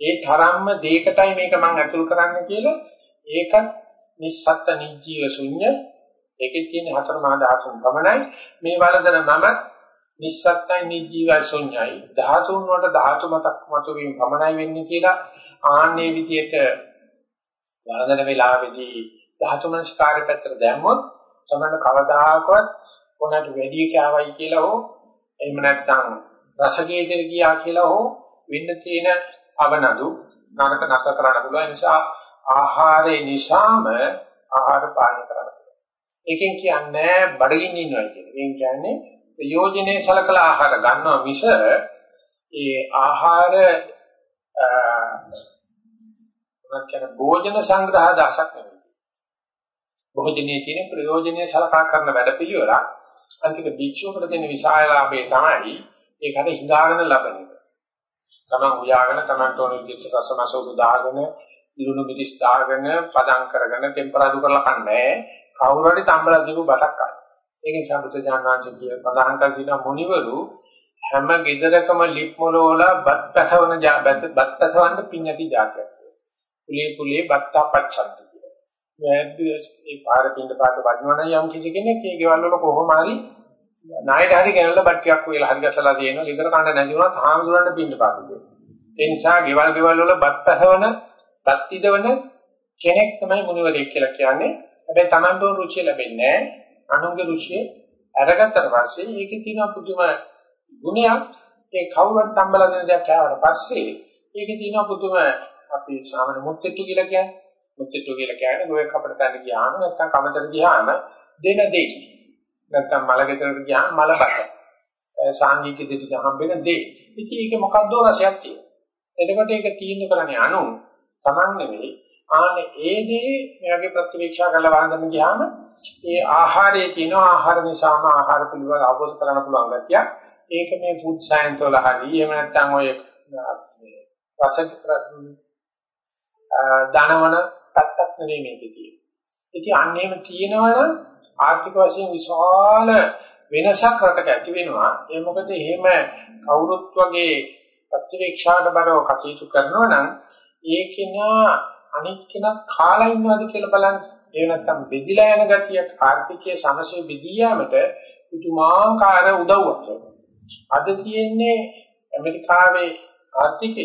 ඒ තරම්ම දෙයකටයි මේක මම අතුල් කරන්න කියලා ඒකත් නිස්සත්ත නිජීව ශුන්‍ය ඒකේ තියෙන හතර මහා ධාතුන් පමණයි මේ වලදන මම නිස්සත්තයි නිජීව ශුන්‍යයි ධාතුන් වලට ධාතු මතක් මතු වීම පමණයි වෙන්නේ කියලා ආන්නේ විදියට වරදන වෙලාවේදී ධාතු මනස්කාරය පැත්තට දැම්මොත් තමයි කවදාකවත් කොනට වැඩි කෑවයි කියලා හෝ එහෙම නැත්නම් රසකේතර ගියා කියලා හෝ වෙන්න තියෙන අවනදු නරක නැත කරන්න පුළුවන් නිසා ආහාරේ නිසාම ආහාර පාලනය කරන්න පුළුවන්. ඒකෙන් කියන්නේ බඩගින්න ඉන්නවා කියන එක. ඒ කියන්නේ ප්‍රයෝජනේ සලකලා ආහාර ගන්නවා මිස ඒ ආහාර මොනවද කියන භෝජන සංග්‍රහ දාසක් නෙවෙයි. භෝජනයේ තියෙන ප්‍රයෝජනේ සලකා කරන වැඩපිළිවෙලක් අන්තික භික්ෂුවකට දෙන විශාල ලාභය තමයි ඒකට හිඟාගෙන ලබන එක. තමන් උයාගෙන තමන්ට ඕන විදිහට රසමසෝදු දාගෙන ඉරුණු මිදිස් දාගෙන පදම් කරගෙන ටෙම්පරාදු කරලා කන්නේ කවුරු හරි තම්බලා දීපු බතක් ගන්න. ඒක නිසා බුද්ධ ඥානවාංශ කිය සඳහන් කර දින මුනිවරු හැම ගෙදරකම ලිප් මොල වල බත් පැසවන බත් පැසවන්න පින්නති જાතියක්. කුලේ කුලේ බත්තා පච්චන්ති කියලා. මේ පාර පින්න පාට වඩනවනම් යම් කිසි කෙනෙක් ඒ ගෙවල් වල කොහොම හරි ණයට හරි ගෙනල්ලා බත් ටිකක් වෙලා හරි ගැසලා තියෙනවා. ගෙදර කන්න නැති වුණත් හාමුදුරන්ට පින්න පාට දෙනවා. ඒ නිසා ගෙවල් ගෙවල් වල බත් පැසවන බත් ඉදවන කෙනෙක් තමයි මුනිවරයෙක් කියලා කියන්නේ. හැබැයි Tamanට රුචිය ලැබෙන්නේ නැහැ. අනුන්ගේ රුචිය අරගත්තට පස්සේ ඒකේ තියෙන පුදුම ගුණයක් ඒ කවුරුත් සම්බල දෙන දෙයක් ආවට පස්සේ ඒකේ තියෙන පුදුම අපි සාමාන්‍ය මුත්‍ත්‍තු කියලා කියන්නේ මුත්‍ත්‍තු කියලා කියන්නේ ගොයක් අපිට ගන්න ගියාම නැත්නම් කමතර ගියාම දෙන දෙයි. නැත්නම් මලගෙදරට ගියාම මල බත. සාංගික දෙවිද හම්බෙන දෙයි. ඉතින් ඒක මොකද්ද රසයක් තියෙනවා. එතකොට ඒක තීන්දුව කරන්නේ අනු Taman නෙවෙයි ආනේ ඒ දේ මෙයාගේ ප්‍රතිවීක්ෂා කරලා වහඳන්න ගියාම ඒ ආහාරයේ තියෙන ආහාර නිසාම ආහාර පිළිවෙල අවබෝධ කරගන්න පුළුවන් ගැතිය ඒක මේ ෆුඩ් සයන්ස් වල හරි එහෙම නැත්නම් ඔය රස ධනවන පැත්තක් නෙවෙයි මේකේ තියෙන්නේ. ඉතින් අන්නේම තියෙනවනම් ආර්ථික වශයෙන් විශාල වෙනසක් රටක ඇති වෙනවා. ඒ මොකද එහෙම කවුරුත් වගේ ප්‍රතිවීක්ෂාට බරව කටයුතු කරනවා නම් ඒකේනා අනිත් කෙනා කාලා ඉන්නවද කියලා බලන්න. ඒ නැත්තම් බෙදිලා යන ගතියක් ආර්ථිකයේ සමසේ බෙදී යාමට පුදුමාකාර උදව්වක් අද තියෙන්නේ ඇමරිකාවේ ආර්ථිකය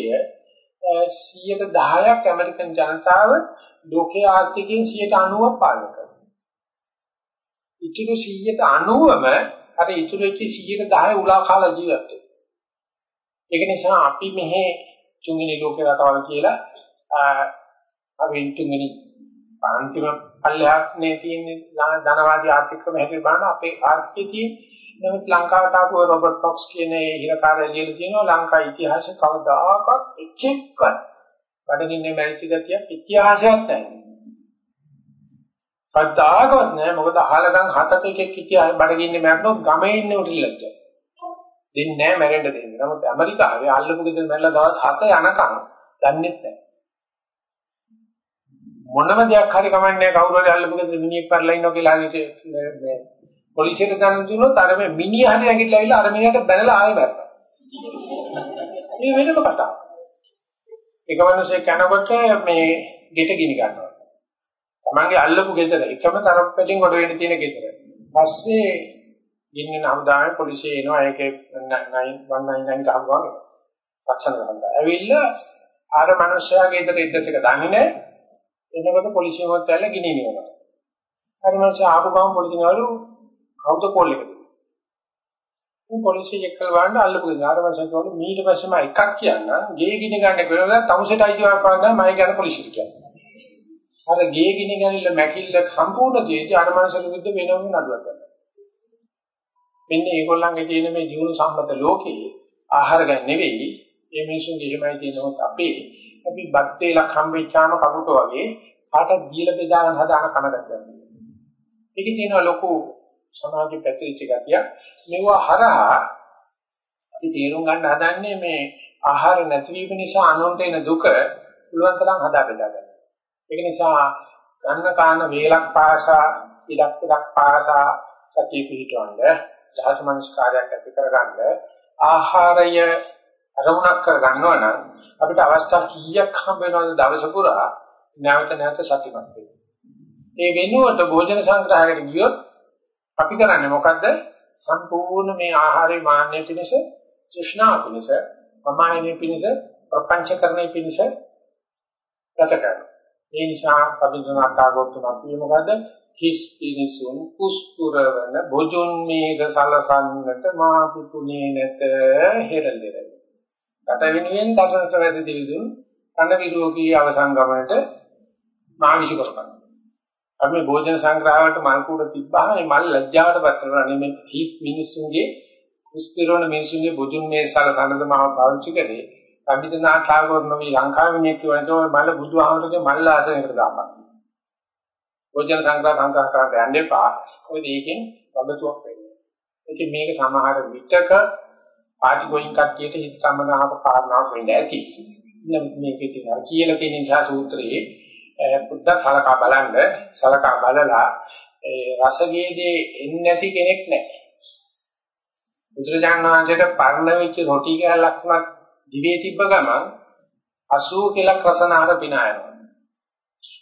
110ක් ඇමරිකන් ජනතාව ලෝකයේ ආර්ථිකයෙන් 90ක් පාලනය කරනවා. ඉතුරු 190ම අර ඉතුරු වෙච්ච 110 උලා කාලා ජීවත් වෙනවා. ඒක නිසා අපි මෙහි තුන්වෙනි ලෝක රටවල් කියලා අපි තුන්වෙනි අන්තිම පල්ලෙහානේ තියෙන ධනවාදී ආර්ථික ක්‍රම හැටියට බලන අපේ ආර්ථිකයේ තියෙන නමුත් ලංකාවට ආපු රොබර්ට් කොක්ස් කියන ඒ හිරකාරය ලියලා තියෙනවා ලංකා ඉතිහාසය කවදාකවත් එච්චෙක්වත් බඩගින්නේ මැරිච්ච ගතියක් ඉතිහාසයක් නැහැ. කවදාකවත් නැහැ මොකද අහලගම් හතක එකෙක් ඉතිහාසය බඩගින්නේ මැරෙනොත් ගමේ ඉන්නේ උටිලච්ච. දෙන්නේ නැහැ මැරෙන්න දෙන්නේ. නමුත් ඇමරිකාවේ අල්ලපු ගෙදර මැරලා දවස් 7 යනකම් දන්නේ නැහැ. මොනම දෙයක් හරි කමන්නේ කවුරු හරි අල්ලපු ගෙදර මිනිහෙක් පරලා ඉන්නවා කියලා හිතේ මේ පොලිසියට දැනුම් දුන්නොත් අර මේ මිනිහ හරි නැගිටලා ඇවිල්ලා අර මිනිහට බැනලා ආයෙ මැරෙනවා. මේ වෙනම කතාවක්. එක මිනිහෙක් කනකොට මේ ගෙට ගිනි ගන්නවා. Tamange අල්ලපු ගෙදර එකම තරම් පැටින් කොට වෙන්න තියෙන ගෙදර. පස්සේ ගින්න හමුදාවේ පොලිසිය එනවා ඒකේ 999 ගහගුවාම රක්ෂණ කරනවා. ඇවිල්ලා ආර මිනිහයාගේ ගෙදර ඇඩ්‍රස් එක දන්නේ නැහැ. එතකොට පොලිසිය මොකද ඇවිල්ලා ගිනි නියනවා. හරි මිනිහා ආපු ගමන් පොලිසියවරු කවුද කෝල් එක දෙන්නේ? මේ පොලිසිය එක්ක ගන්න අල්ලපු දෙන ආර වශයෙන් වල මීට පස්සෙම එකක් කියන්න ගේ ගිනි ගන්න කියලා තමුසෙට අයිතිවක් ගන්න මම කියන පොලිසියට කියන්නේ. අර ගේ ගිනි ගනින්න මැකිල්ල සම්පූර්ණ දෙයදී අර මනසට විරුද්ධ වෙනවම නඩුවක් ගන්නවා. මෙන්න ඒගොල්ලන්ගේ තියෙන මේ ජීවන සම්බන්ධ ලෝකේ ආහාර ගන්න නෙවෙයි මේ මිනිසුන්ගේ එහෙමයි තියෙනවත් අපේ අපි බත් වේලක් හම්බෙච්චාම කපුට වගේ කාටද දීලා බෙදාගෙන හදාන කනගත්තක්. ඒකේ තියෙන ලොකු සමාජෙ පැතිරිච්ච ගතිය මේවා හරහා අපි තේරුම් ගන්න හදන්නේ මේ ආහාර නැතිවීම නිසා අනුන්ට එන දුක පුළුවන් තරම් හදා බෙදා ගන්න. ඒක නිසා ගන්න කාන වේලක් පාසා ඉලක් ඉලක් පාසා සතිය පිහිටවන්න ධාතු මනස්කාරයක් ඇති කරගන්න ආහාරය අරමුණක් කරගන්නවා නම් අපිට අවස්ථා කීයක් හම්බ වෙනවද දවස පුරා නැවත නැවත සතිමත් වෙන්න. ඒ වෙනුවට භෝජන සංග්‍රහයකට ගියොත් අපි කරන්නේ මොකද්ද? සම්පූර්ණ මේ ආහාරේ මාන්නය පිණිස, තෘෂ්ණාව පිණිස, මමායනේ පිණිස, ප්‍රපංචකරණය පිණිස ගත කරනවා. ඒ නිසා පබින්දනාතාවෝතුමා කියේ මොකද? හිස් පිනිසුන් කුස්පුරවන බොජුන් මේස සලසන්නට මා පුතුනේ නැත හෙරලෙර. කට වෙනුවෙන් සතරට වැඩ දෙවිදුන් කන විරෝගී අවසන් ගමනට මා විශ් කරපන්. අපි භෝජන සංග්‍රහවලට මල් කුඩ තිබ්බහම මේ මල් ලැජ්ජාවටපත් කරනවා නෙමෙයි හිස් මිනිසුන්ගේ කුස්පුරවන මිනිසුන්ගේ බොජුන් මේස සලසන්නද මා පාවිච්චි කරේ. පබින්දනාත් තාගොර නොවි ලංකාවේ කියවනකොට මල බුදුහාමරගේ මල් ආසනයකට දාපන්. භෝජන සංග්‍රහ සංග්‍රහ කරන්න යන්න එපා. මොකද ඒකෙන් වදතුවක් වෙන්නේ. ඉතින් මේක සමහර විටක පාටි ගෝයින් කට්ටියට හිත සම්මනාහක කාරණාවක් වෙන්න ඇති. මේක ඉතින් අර කියලා තියෙන නිසා සූත්‍රයේ බුද්ධ සලකා බලන්න සලකා බලලා ඒ රසගේදී එන්නේ නැති කෙනෙක් නැහැ. බුදුරජාණන් වහන්සේට පරණ වෙච්ච රොටි කෑල්ලක් උනත් දිවේ තිබ්බ ගමන් 80 කිලක් රසනාර පිනායනවා.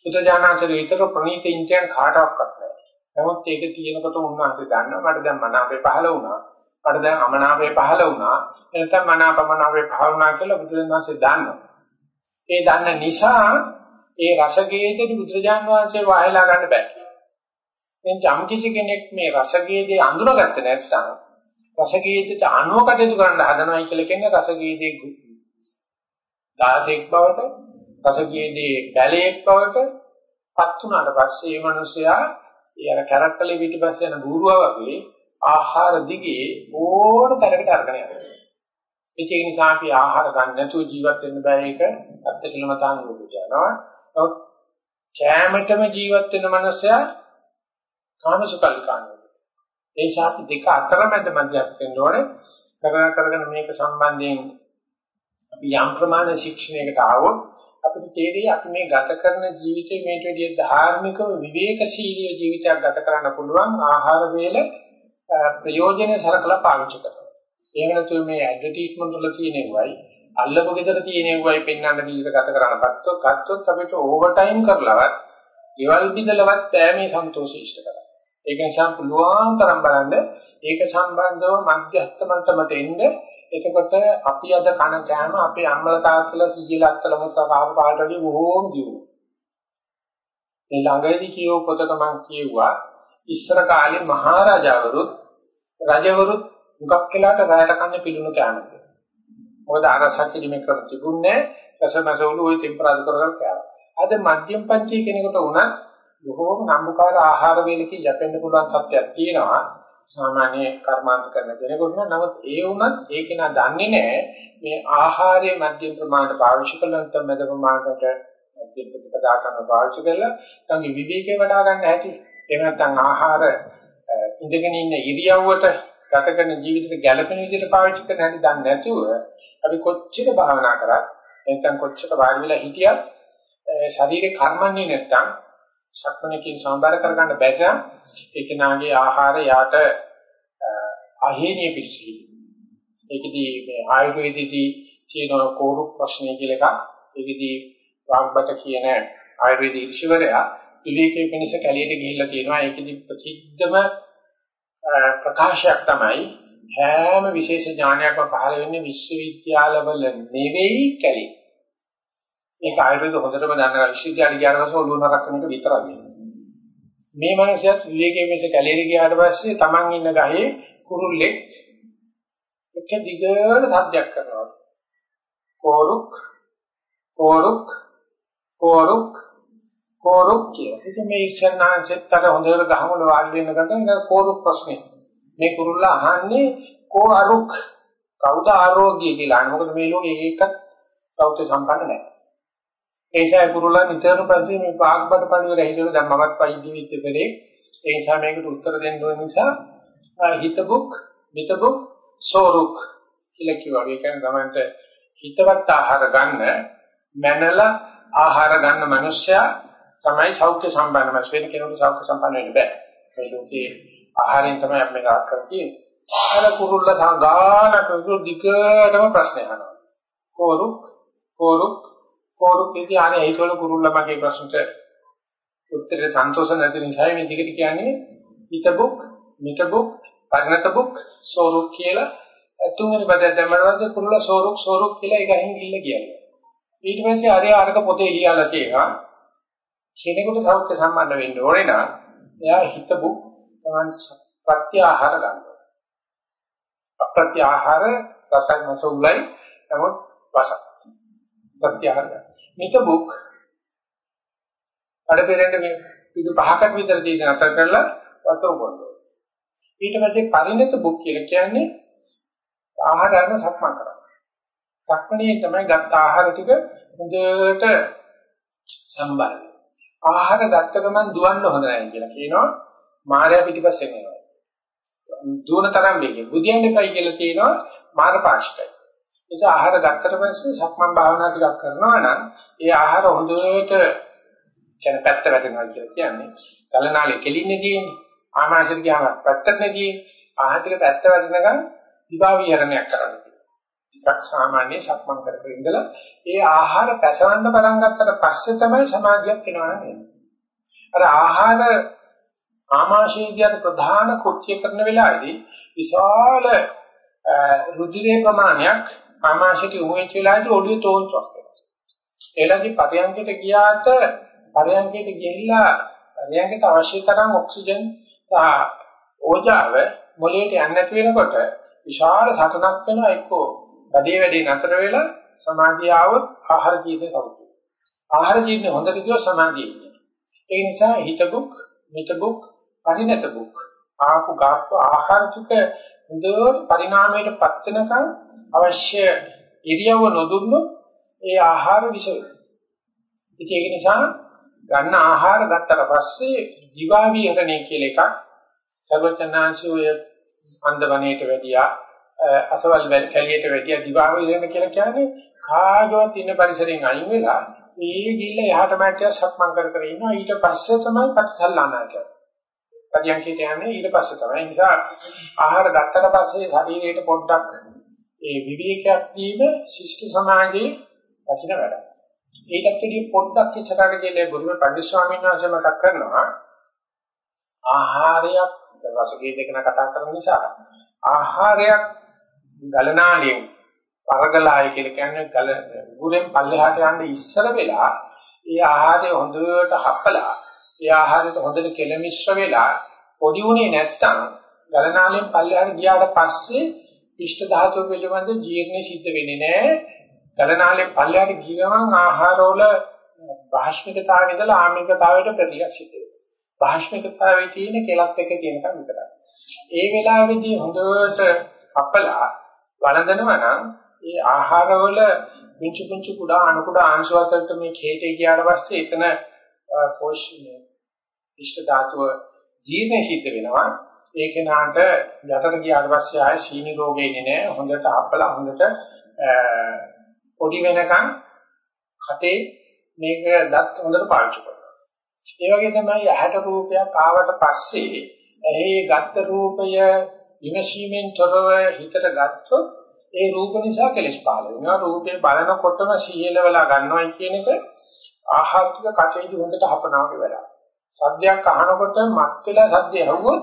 බුදුජානනාංශයේ විතර ප්‍රණීත ඉන්ද්‍රයන් කාටවත් නැහැ. නමුත් ඒක තියෙනකොට උන්වහන්සේ දන්නවා මට දැන් මනාපේ පහළ වුණා. මට දැන් අමනාපේ පහළ වුණා. එතන මනාපමනාපේ පහළ වුණා කියලා බුදුරජාණන්සේ දන්නවා. ඒ දන්න නිසා ඒ රසගේදී බුදුරජාණන් වහන්සේ වහලා ගන්න බෑ. දැන් යම් කිසි කෙනෙක් මේ රසගේදී අඳුරගත්තේ නැත්නම් රසගීතයට අනුව කටයුතු කරන්න හදනවයි කියලා කියන්නේ රසගීතයේ දාතෙක් බවට රසගීතයේ බැලේක් බවට පත් වුණාට පස්සේ මේ මිනිසයා ඒ අර කැරක්ටලේ පිටිපස්සේ යන බූරුවා වගේ ආහාර දිගේ ඕන තරකට අරගෙන යනවා. ඒක නිසා අපි ආහාර ගන්න නැතුව ජීවත් වෙන්න බෑ ඒක අත්තිකලම තාංගුරු කියනවා. නමුත් කැමැටම ජීවත් වෙන මිනිසයා කාමසුකල්කාන ඒ ශාපි දෙක අතරමැද මැදයක් වෙන්න ඕනේ. කරන කරගෙන මේක සම්බන්ධයෙන් අපි යම් ප්‍රමාණ ශික්ෂණයකට ආවොත් අපිට තේරෙයි අපි මේ ගත කරන ජීවිතේ මේට වැඩිය ධාර්මිකව විවේකශීලී ජීවිතයක් ගත කරන්න පුළුවන් ආහාර වේල ප්‍රයෝජනෙ සරකලා පාවිච්චි කරනවා. එහෙම නැතුව මේ ඇඩ්වර්ටයිස්මන්ට් වල තියෙනවයි අල්ලපු ගෙදර තියෙනවයි පෙන්වන්න ජීවිත ගත කරන්න ගත්තොත් ගත්තොත් අපිට ඕවර් ටයිම් කරලවත්, ගෙවල් බිඳලවත් බෑ මේ සන්තෝෂය ඉෂ්ට කරගන්න. ඒක නිසා පුළුවන් තරම් බලන්න ඒක සම්බන්ධව මධ්‍යස්ථ මට්ටමට එන්න එතකොට අපි අද කන කෑම අපේ අම්මලා තාත්තලා සීජල අත්තල මොකක් ආව පාට වලින් බොහෝම දියුණු. මේ ළඟදී කියව පොතක මම කියුවා ඉස්සර කාලේ මහරජාවරුත් රජවරුත් මුගක් කියලාට රැයට කන්නේ පිළිණු කෑමද. මොකද අරසක්කි මේ කර තිබුණේ රසමසවලු ওই ටෙම්පරාදු කරගෙන කෑවා. අද මධ්‍යම පන්ති කෙනෙකුට උනත් බොහෝම නම්බුකාර ආහාර වේලකින් යැපෙන්න පුළුවන් තත්ත්වයක් තියෙනවා. සාමාන්‍ය කර්මාන්ත කරන කෙනෙකුට නමුත් ඒ වුණත් ඒක නා දන්නේ නැහැ මේ ආහාරයේ මධ්‍යම ප්‍රමාණයට පාවිච්චි කළා නැත්නම් මැද ප්‍රමාණයට මධ්‍යම ප්‍රතිපදා කරන පාවිච්චි කළා තමගේ විවේකේ වඩා ගන්න හැටි එහෙම නැත්නම් ආහාර ඉඳගෙන ඉන්න ඉරියව්වට ගත කරන ජීවිතේ ගැළපෙන විදිහට පාවිච්චි කරන හැටි දන්නේ නැතුව අපි කොච්චර භාවනා කරත් නැත්නම් කොච්චර වාඩි වෙලා හිටියත් ශරීරේ කර්මන්නේ නැත්නම් සක්මණකින් සම්බර කරගන්න බැහැ ඒ කෙනාගේ ආහාරය යාට අහේනිය පිළිසි. ඒකදී මේ ආයුර්වේදයේදී කියන කෝරු ප්‍රශ්නය කියලා එකක්. ඒකදී වාග්බට කියන ආයුර්වේද ඉරිෂිවරයා විවේකයේ පිණිස කැලියට ගිහිල්ලා තියෙනවා. ඒකදී ප්‍රසිද්ධම ප්‍රකාශයක් තමයි හැම විශේෂ ඥානයක්ම පහළ වෙන්නේ විශ්වවිද්‍යාලවල නෙවෙයි කැලේ. මේක ආයුර්වේද හොඳටම දන්නවා විශ්වවිද්‍යාලය ගියාට පස්සේ ඔළුව නරක් කරන එක විතරයි. මේ මනුස්සයත් විවේකයේ මේක කැලේට ගියාට පස්සේ Taman ඉන්න ගහේ කුරුල්ලෙක් එක දිගට සද්දයක් කරනවා. කෝරුක් කෝරුක් කෝරුක් කෝරුක් කිය. ඉතින් මේ ඉස්සරහාන්සෙත් අර හොඳට ගහමුල වාඩි වෙන ගමන් කෝරුක් ප්‍රශ්නේ. මේ කුරුල්ල අහන්නේ කෝ අරුක් කවුද ආරෝග්‍ය කියලා. මොකද මේ ලෝකේ ඒකත් සෞඛ්‍ය සම්පන්න නැහැ. ඒසයි කුරුලා නිතරම පස්සේ මේ පාක්බට පණිවල හිතන දැන් මමත් වෛද්‍ය විද්‍යාවේ ඒ නිසා මේකට උත්තර දෙන්න ඕන නිසා හිතබුක් මිතබුක් සෝරුක් කියලා කිව්වා. ඒ කියන්නේ ගමන්ට හිතවත් ආහාර ගන්න මනලා ආහාර ගන්න මිනිස්සයා තමයි සෞඛ්‍ය සම්පන්න මාස් වෙන කෙනෙකුට සෞඛ්‍ය සම්පන්න වෙන්න බෑ. මේ ලෝකේ ආහාරයෙන් තමයි අපි මේක කරන්නේ. ආහාර කුරුල්ල සංගානක දිගටම ප්‍රශ්න අහනවා. කෝරුක් කෝරුක් කෝරුකේදී අනේ ඒතවල කුරුල්ලා මගේ ප්‍රශ්නට උත්තරේ සන්තෝෂ නැති නිසා මේ දිගට කියන්නේ හිතබුක් මිතබුක් පරිණතබුක් සෝරුක් කියලා තුන්වෙනි පදයෙන් දැම්මම කුරුල්ලා සෝරුක් සෝරුක් කියලා එකකින් ගිල්ල කියන්නේ. ඊට පස්සේ අරය අරක පොතේ ලියලා තියෙනවා කෙනෙකුට සෞඛ්‍ය සම්බන්ධ වෙන්න ඕනේ නම් එයා හිතපු තමන් ප්‍රත්‍ය ආහාර ගන්නවා. අප්‍රත්‍ය ආහාර රසයි මසුලයි නමුත් වස. ප්‍රත්‍ය ආහාර. හිතබුක් අඩ පෙරෙන්න මේ පිටු පහකට විතර දී නතර කරලා වතුර බොනවා. ඊට පස්සේ පරිණත බුක් කියලා කියන්නේ ආහාර ගන්න සක්මන් කරනවා. සක්මණේ තමයි ගත්ත ආහාර ටික හොඳට සම්බන්ධ. ආහාර ගත්ත ගමන් දුවන්න හොඳ නැහැ කියලා කියනවා. මායя පිටිපස්සෙන් එනවා. දුවන තරම් වෙන්නේ. බුදියන් එකයි කියලා කියනවා මාර්ගපාක්ෂිකයි. ඒ ආහාර ගත්තට පස්සේ සක්මන් භාවනා ටිකක් කරනවා නම් ඒ ආහාර හොඳට කියන්නේ පැත්ත වැටෙනවා කියලා කියන්නේ. ගලනාලේ කෙලින්නේ තියෙන්නේ. ආමාශයට ගියාම පැත්තට නෙදී ආහාර ටික පැත්ත වැටෙනකන් දිවා විහරණයක් කරන්න. ටිකක් සාමාන්‍ය සක්මන් කර කර ඉඳලා ඒ ආහාර පැසවන්න පටන් ගත්තට පස්සේ තමයි සමාධියක් එනවා නේද? අර ආහාර ආමාශයේදී ප්‍රධාන කෘත්‍ය කරන වෙලාවේදී විශාල රුධිරේ ප්‍රමාණයක් ආමාශයට යොමු වෙච්ච වෙලාවේදී ඔළුවේ තෝන්තුවක් වෙනවා. එළදී පරයන්කයට ගියාට පරයන්කයට ගිහිල්ලා පරයන්කයට අවශ්‍ය තරම් ඔක්සිජන් ඕජාව මොළයට යන්නේ නැති වෙනකොට විශාල සටනක් වෙනවා එක්කෝ බඩේ වැඩේ නතර වෙලා සමාධිය આવොත් ආහාර ජීවිතේ කවුද ආහාර ජීවිතේ හොඳට ගියොත් සමාධිය ඉන්නේ ඒ නිසා හිතබුක් මිතබුක් පරිණතබුක් ආපු ගාත්ව ආහාර ටික හොඳට පරිණාමයට පත් වෙනකන් අවශ්‍ය ඉරියව්ව නොදුන්නොත් ඒ ආහාර විස වෙනවා. ඒක නිසා ගන්න ආහාර ගත්තට පස්සේ දිවා විහරණය කියලා එකක් සර්වචනාංශෝය අන්දවණේට වැඩියා. අසවල් කැලියට වැඩියා දිවා විහරණ කියලා කියන්නේ කාගවත් ඉන්න පරිසරයෙන් අයින් වෙලා මේ ගිල්ල එහාට මැට්ටිය සක්මන් කර කර ඉන්නවා ඊට පස්සේ තමයි ප්‍රතිසල්ලානා කියන්නේ. පරියන්කේට යන්නේ ඊට පස්සේ තමයි. ඒ නිසා ආහාර ගත්තට පස්සේ ශරීරයට පොඩ්ඩක් ඒ විවේකයක් දීම ශිෂ්ට සමාජයේ වටින වැඩක්. ඒකත් එක්ක පොඩ්ඩක් ඉස්සරහට ගිහලා බුදුම පඬි ස්වාමීන් වහන්සේ මතක් කරනවා ආහාරයක් රසකී දෙකන කතා කරන නිසා ආහාරයක් ගලනාලියෙන් පරගලාය කියලා කියන්නේ ගල උගුරෙන් පල්ලෙහාට යන්න ඉස්සර වෙලා ඒ ආහාරය හොඳට හපලා ඒ ආහාරයට හොඳට කෙල මිශ්‍ර වෙලා පොඩි උනේ නැත්නම් ගලනාලියෙන් පල්ලෙහාට ගියාට පස්සේ ඉෂ්ට ධාතුව පිළිබඳ ජීර්ණය සිද්ධ වෙන්නේ නැහැ ගලනාලේ පල්ලයට ගිය ගමන් ආහාරවල භාෂ්මිකතාවය ඉඳලා ආමිකතාවයට ප්‍රතික්‍රියා සිද්ධ වෙනවා. භාෂ්මිකතාවයේ තියෙන කෙලත් එක තියෙනකම් විතරයි. ඒ වෙලාවේදී හොඳට අපලා වළඳනවා නම් ඒ ආහාරවල පුංචි පුංචි කුඩා අණු කුඩා අංශ වලට මේ කේතේ ගියාට පස්සේ එතන පෝෂණය ඉෂ්ට ධාතුව ජීර්ණ සිද්ධ වෙනවා. ඒක නාට යටට ගියාට පස්සේ ආය සීනි රෝගේ ඉන්නේ නැහැ. හොඳට අපලා හොඳට පොඩි වෙනකන් කටේ මේක දත් හොඳට පාවිච්චි කරනවා. ඒ වගේ තමයි ඇහැට රූපයක් ආවට පස්සේ ඇහි ගත්ත රූපය විමසීමෙන් තොරව හිතට ගත්තොත් ඒ රූප නිසා කෙලස් පහළ වෙනවා. රූපේ බලනකොටම සීයලවලා ගන්නවයි කියන එක ආහාරික කටේදී හොඳට හපනවාගේ වැඩක්. සද්දයක් අහනකොට මත් වෙලා සද්දය ඇහුවොත්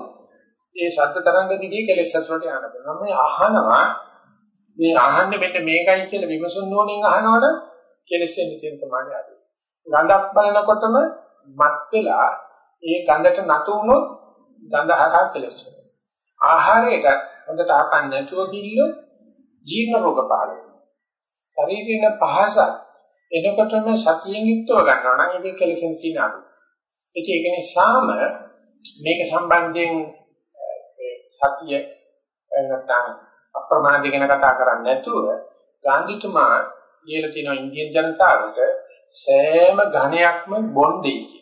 ඒ ශබ්ද තරංග දිගේ කෙලස් අසුරට යන්න බෑ. මම අහනවා මේ අහන්නේ මෙන්න මේකයි කියලා විමසුන් නොනින් අහනවනම් කෙලෙසෙන්න තියෙන ප්‍රමාණය අඩුයි. ගඳක් බලනකොටම මත් වෙලා ඒ ගඳට නතු වුණොත් ගඳ හරහා කෙලෙස් වෙනවා. ආහාරයට හොඳට අහපන් නැතුව කිල්ලොත් ජීර්ණ රෝග පහළ වෙනවා. ශරීරේන පහස එනකොටම සතියෙන් යුක්තව ගන්නවා නම් ඒක කෙලෙසෙන් තියෙන අඩුයි. ඒක නිසාම මේක සම්බන්ධයෙන් සතිය නැත්නම් අප්‍රමාදී ගැන කතා කරන්නේ නැතුව ගාන්ධිතුමා කියලා තියෙනවා ඉන්දියන් ජනතාවට සෑම ඝණයක්ම බොන්දේ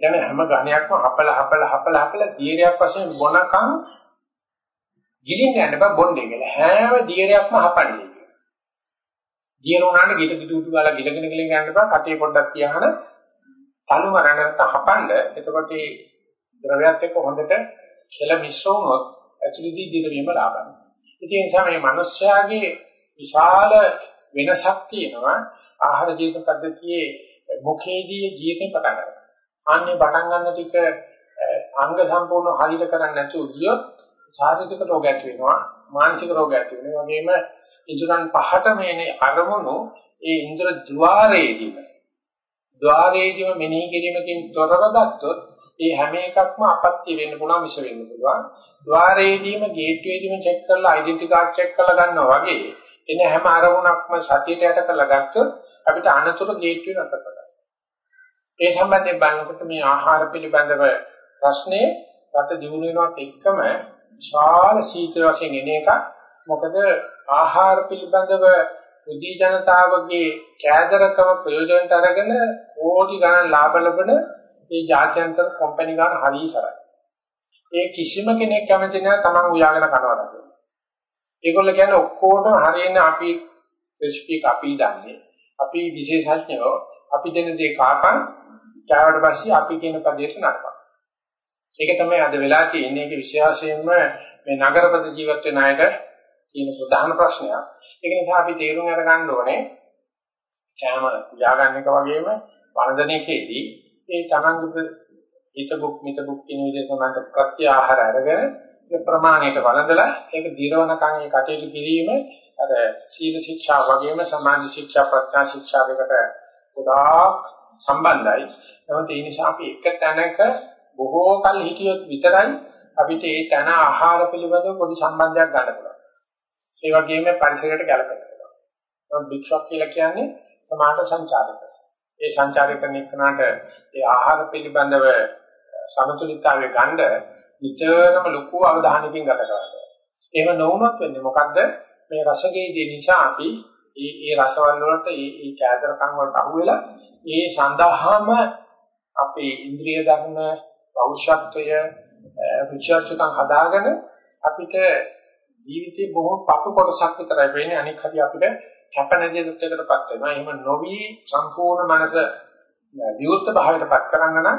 කියන හැම ඝණයක්ම හපල හපල හපල හපල දීර්යයක් වශයෙන් බොනකම් ගිලින් යන්න බෑ බොන්දේ කියලා හැම දීර්යක්ම හපන්නේ කියලා. දීර උනාට ගිට ගිට උඩු ගාලා ගිලගෙන ගිලගෙන යන්න බෑ කටේ පොඩ්ඩක් තියාගෙන තලු මරණ නැත්නම් හපන්න එතකොට ඒ ද්‍රවයත් එක්ක හොඳට කෙල මිශ්‍ර වුණොත් ඇතුළේදී දිරවීම ලාභයි. ඒ නිසා මේ මිනිස්යාගේ විශාල වෙනසක් තියෙනවා ආහාර ජීවන පද්ධතියේ මුඛේදී ජීවිතේ පටන් ගන්නවා. අනේ පටන් ගන්න ටික අංග සම්පූර්ණ හරියට කරන්නේ නැතුව ගියොත් ශාරීරික රෝග ඇති වෙනවා මානසික රෝග ඇති වෙනවා වගේම ඉදරන් පහට මේනේ අරමුණු ඒ ඉන්ද්‍ර ద్వාරයේදීම ద్వාරයේදීම මෙනෙහි කිරීමකින් තොරව ගත්තොත් ඒ හැම එකක්ම අපත්‍ය වෙන්න පුළුවන් විශ වෙන්න පුළුවන්. ద్వාරයේදීම ගේට්වේදීම චෙක් කරලා ඩෙන්ටි කාඩ් චෙක් කරලා ගන්නවා වගේ එන හැම අරමුණක්ම සතියට යට කරලා ගත්තොත් අපිට අනතුරු ගේට්වේ නැත කරගන්න. ඒ සම්බන්ධයෙන් බලනකොට මේ ආහාර පිළිබඳව ප්‍රශ්නේ රට දියුණු වෙනවත් එක්කම විශාල සීතල වශයෙන් එන එක මොකද ආහාර පිළිබඳව උදී ජනතාවගේ කෑදරකම ප්‍රයෝජනට අරගෙන කෝටි ගණන් ලාභ ලබන මේ ජාත්‍යන්තර කම්පැනි ගන්න හරිසරයි. ඒ කිසිම කෙනෙක් කැමති නැහැ Taman උයාගෙන කනවා කියලා. ඒගොල්ලෝ කියන්නේ ඔක්කොටම හරියන අපි රෙසිපි අපි දන්නේ. අපි විශේෂඥයෝ අපි දෙන දේ කාපන් කෑවට පස්සේ අපි කියන පදයට නරපන්. ඒක තමයි අද වෙලා තියෙන්නේ. ඒක විශේෂයෙන්ම මේ නගරපද ජීවත් වෙන අයට තියෙන ප්‍රධාන ප්‍රශ්නයක්. ඒක නිසා අපි තේරුම් අරගන්න ඕනේ කෑම උයාගන්න එක වගේම වන්දනයේදී ඒ තමන්ගේ හිත බුක් මිත බුක් කියන විදිහට තමයි ප්‍රත්‍ය ආහාර අරගෙන ඒ ප්‍රමාණයට වළඳලා ඒක දිරවනකන් ඒ කටයුතු කිරීම අර සීල ශික්ෂා වගේම සමාධි ශික්ෂා ප්‍රඥා ශික්ෂා දෙකට ගොඩාක් සම්බන්ධයි. නමුත් ඒ නිසා අපි එක තැනක බොහෝ කල් හිටියොත් විතරයි අපිට ඒ තන ආහාර පිළිබඳව පොඩි සම්බන්ධයක් ගන්න පුළුවන්. ඒ වගේම පරිසරයට ගැලපෙන්න පුළුවන්. නමුත් භික්ෂුවක් කියලා කියන්නේ සමාන සංචාරක. ඒ සංචාරක කරන එකනට ඒ ආහාර පිළිබඳව සමතුලිතතාවය ගන්න විතරම ලොකු අවධානයකින් ගත කරනවා. එහෙම නොවුනොත් වෙන්නේ මොකද්ද? මේ රසගේදී නිසා අපි ඒ ඒ රසවල වලට ඒ ඒ කෑදරකම් වලට අහු වෙලා ඒ සඳහාම අපේ ඉන්ද්‍රිය ධර්ම පෞෂත්වය විචර්චකම් හදාගෙන අපිට ජීවිතේ බොහෝ පපු කොටසක් විතරයි වෙන්නේ අනික හරි අපිට කැපනදී දෙයකටපත් වෙනවා. එහෙම නොවි සම්පූර්ණ මනස විවුර්ත භාවයටපත් කරගන්න නම්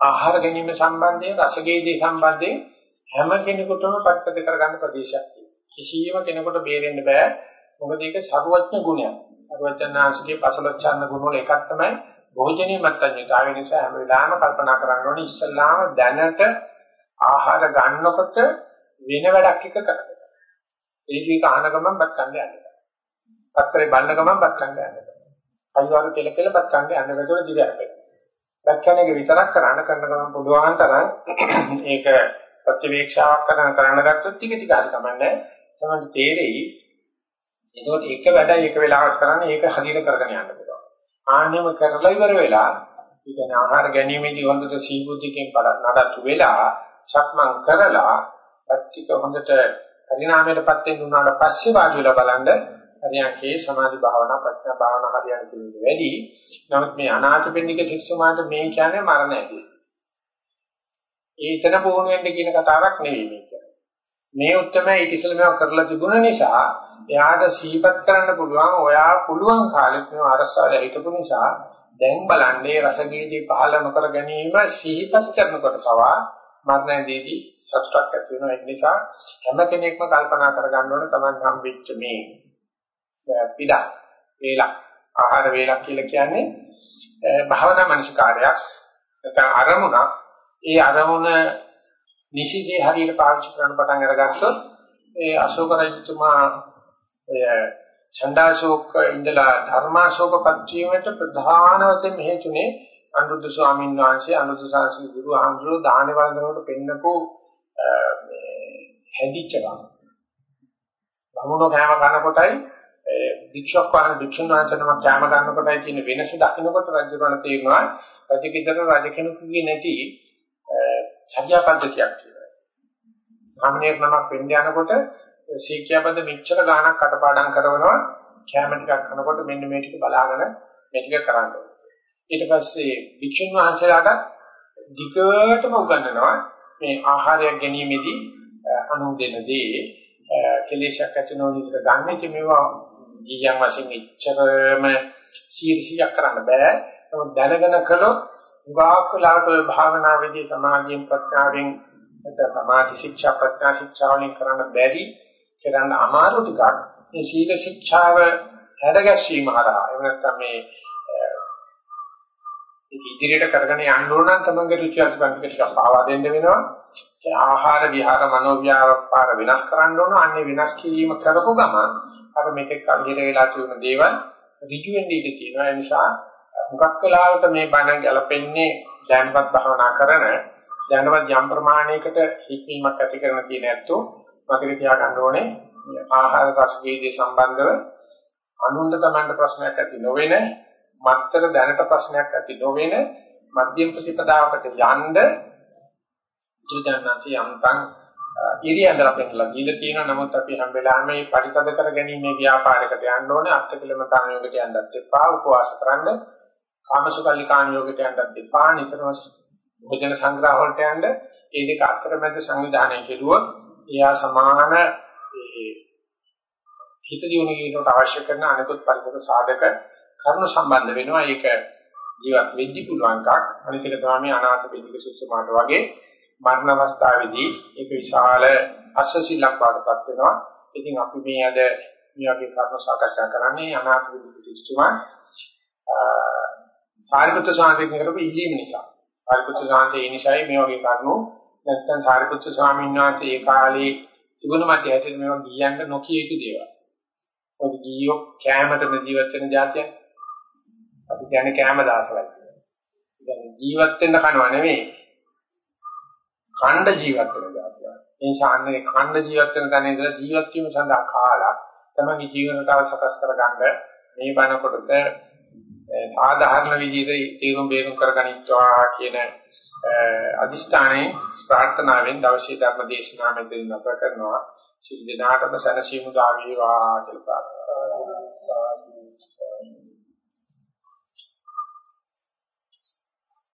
ආහාර ගැනීම සම්බන්ධයෙන් රසගේදී සම්බන්ධයෙන් හැම කෙනෙකුටම පැත්තට කරගන්න ප්‍රදේශයක් තියෙනවා. කිසියම් කෙනෙකුට බේරෙන්න බෑ. මොකද ඒක සරුවඥ ගුණයක්. සරුවඥාංශගේ පසලොච්චන්න ගුණ වල එකක් තමයි භෝජනීය මත්තඤ්ඤතාවය නිසා හැම වෙලාවෙම කල්පනා කරන්න ඕනේ ඉස්සල්ලාම දැනට ආහාර ගන්නකොට වෙන වැඩක් එක කරන්න. ඒක වික අහන ගමන් බත් කන්න යන්න. පත්‍රේ බලන ගමන් බත් කන්න යන්න. අයිවාරු කෙල කෙල බත් කන්න යන්න වෙතොල දිගට. බත් කන එක විතරක් කරන්න කරන ගමන් පුළුවන් තරම් ඒක ප්‍රතිවීක්ෂාවක් කරන කරන්න ගත්තොත් ටික ටික හරි කමන්නේ. තමයි තේරෙයි. ඒකෝට එක වැඩයි එක වෙලාවක් කරන්නේ ඒක හරියට කරගෙන යන්න පුළුවන්. ආන්නම කරලා ඉවර වෙලා ඉතින් ආහාර ගැනීමේදී හොඳට සීබුද්ධිකෙන් නඩත්තු වෙලා සක්මන් කරලා පැතික හොඳට පරිණාමයටපත් වෙන්න උනාට පස්සේ වාඩි වෙලා බලන්න හරියන්කේ සමාධි භාවනා ප්‍රඥා භාවනා හරියන් කියන්නේ වැඩි. නමුත් මේ අනාථපෙන්නික ශික්ෂුමාට මේ කියන්නේ මරණ ඇති. ඒතන පුහුණු වෙන්න කියන කතාවක් නෙවෙයි මේ කියන්නේ. මේ උත්තරමයි ඊට ඉස්සෙල්ලා මේවා කරලා තිබුණ නිසා එයාට සීපත් කරන්න පුළුවන් ඔයා පුළුවන් කාලෙත් මේ අරසාව හිටපු නිසා දැන් බලන්නේ රසගේදී පහළ නොකර ගැනීම සිහිපත් කරනකොට පවා මරණයේදී සතුටක් ඇති වෙනවා. ඒ නිසා හැම කෙනෙක්ම කල්පනා කරගන්න ඕනේ Taman හම්බෙච්ච මේ පිටක් වේලක් ආහාර වේලක් කියලා කියන්නේ භාවනා මනසකාරයක්. නැත්නම් අරමුණක් ඒ අරමුණ නිසිසේ හරියට පාවිච්චි කරන්න පටන් අරගත්තොත් ඒ අශෝක රජතුමා එය ඡන්දාශෝක ඉඳලා ධර්මාශෝකපත් වීමට ප්‍රධාන වශයෙන් හේතුනේ අනුරුද්ධ ස්වාමීන් වහන්සේ අනුරුද්ධ සාංශි ගුරු ආම්ද්‍රෝ දානේ වන්දනකට පෙන්නපු මේ හැදිච්ච ගම. බමුණෝ කෑම කනකොටයි වික්ෂක් වහන වික්ෂුන් වහන්සේනම කෑම ගන්නකොටයි කියන වෙනස දකින්නකොට රජුරණ තේරෙනවා රජකීතර රජ කෙනෙකුගේ නැති සත්‍ය පද්ධතියක් කියලා. සාමාන්‍ය නමක් වෙන්න යනකොට සීකියාපද මෙච්චර ගාණක් කටපාඩම් කරනවා කැම ටිකක් කරනකොට මෙන්න මේ ටික බලාගෙන මේ ටික කරන්න ඕනේ. ඊට පස්සේ වික්ෂුන් වහන්සේලාට ධිකටම උගන්වනවා මේ ආහාරයක් ගැනීමේදී අනු දෙන දේ කෙලෙසක් ඇති නොවන විදිහට ගන්න ඉතින් මේවා ගියන් වශයෙන් එච්චරම සීරිසියක් කරන්න බෑ. නමුත් දැනගෙන කළොත් උගාක් වෙලාවට ඔය භාවනාවේදී සමාධියෙන් ප්‍රඥාවෙන් නැත්නම් සමාධි ශික්ෂා ප්‍රඥා ශික්ෂා වලින් කරන්න බැරි කරන්න අමාරු ටිකක්. මේ සීල ශික්ෂාව හැඩගැස්වීම හරහා. එහෙම නැත්නම් මේ ඒක ඉදිරියට කරගෙන යන්න ඕන නම් තමන්ගේ රුචි අරුචිකම් ටික පාවා දෙන්න වෙනවා. ඒ ආහාර විහාර මනෝව්‍යාපාර වෙනස් කරන්න ඕන. අන්නේ වෙනස් කිරීම කරපු ගමන් අර මෙතෙක් අගිර වෙලා තිබුණ දේවල් ඍජු වෙන්න ඉඩ තියෙනවා. ඒ නිසා හුඟක් වෙලාවට මේ බණ ගැලපෙන්නේ දැනවත් භවනා කරන දැනවත් යම් ප්‍රමාණයකට හික්මීමක් ඇති කරන තියෙන ඇත්තෝ මතක තියාගන්න ඕනේ. ආහාර රස වේදී සම්බන්ධව අනුන්ද තමන්ට ප්‍රශ්නයක් ඇති නොවෙන මත්තර දැනට ප්‍රශ්නයක් ඇති නොවෙන මධ්‍යම ප්‍රතිපදාවකට යන්න ජීවිතයන්න්ති යම්තන් ඉරියන්දලා පෙන්නලා දීලා තියෙනවා. නමුත් අපි හැම වෙලාවෙම මේ පරිතද කර ගැනීමේ ව්‍යාපාරයකට යන්න ඕනේ. අත්කලමතාන යෝගයට යන්නත් එපා. උපවාස කරන්න. කාමසුකල්ලිකාණ යෝගයට යන්නත් එපා. නිතරම භෝජන සංග්‍රහ වලට යන්න. ඒ දෙක අතරමැද සංවිධානය කෙරුවොත් එයා සමාන හිත දියුණු කිරීමට අවශ්‍ය කරන අනිකුත් පරිසර සාධක කරුණු සම්බන්ධ වෙනවා. ඒක ජීවත් වෙද්දි පුළුවන් එකක්. අනිත් එක තමයි අනාථ පිටික සුසුමාට වගේ මරණ අවස්ථාවේදී ඒක විශාල අස්සසිලක් වඩපත් වෙනවා. ඉතින් අපි මේ අද මේ වගේ කරුණු සාකච්ඡා කරන්නේ අනාථ පිටික සුසුමා සාරිපුත්‍ර සාන්තික කරපු ඉල්ලීම නිසා. සාරිපුත්‍ර සාන්තේ ඒ නිසායි මේ වගේ කරුණු නැත්නම් සාරිපුත්‍ර ස්වාමීන් වහන්සේ ඒ කාලේ තිබුණ මැද හැටියට මේවා ගියන්න නොකිය යුතු දේවල්. ඔය ගියෝ කැමරටම ජීවත් වෙන જાතියක්. අපි කියන්නේ කැම දාසලයි. يعني ජීවත් වෙන්න කනවා නෙමෙයි. ඛණ්ඩ ජීවත් වෙන જાතියක්. මේ ශාන්නේ ඛණ්ඩ ජීවත් වෙන තැන ඉඳලා ජීවත් වීම සඳහා කාලා තමයි ජීවිතය සකස් කරගන්න මේ බණ කොටස සාධාරණ විදිහට තීරුම් බේරුම් කරගනිත්වා කියන අදිෂ්ඨානයේ ප්‍රාර්ථනාවෙන් දවසේ ධර්ම දේශනාව මෙතන නැත කරනවා. සිල් දිනාටම සැනසීම දා වේවා කියලා ප්‍රාර්ථනා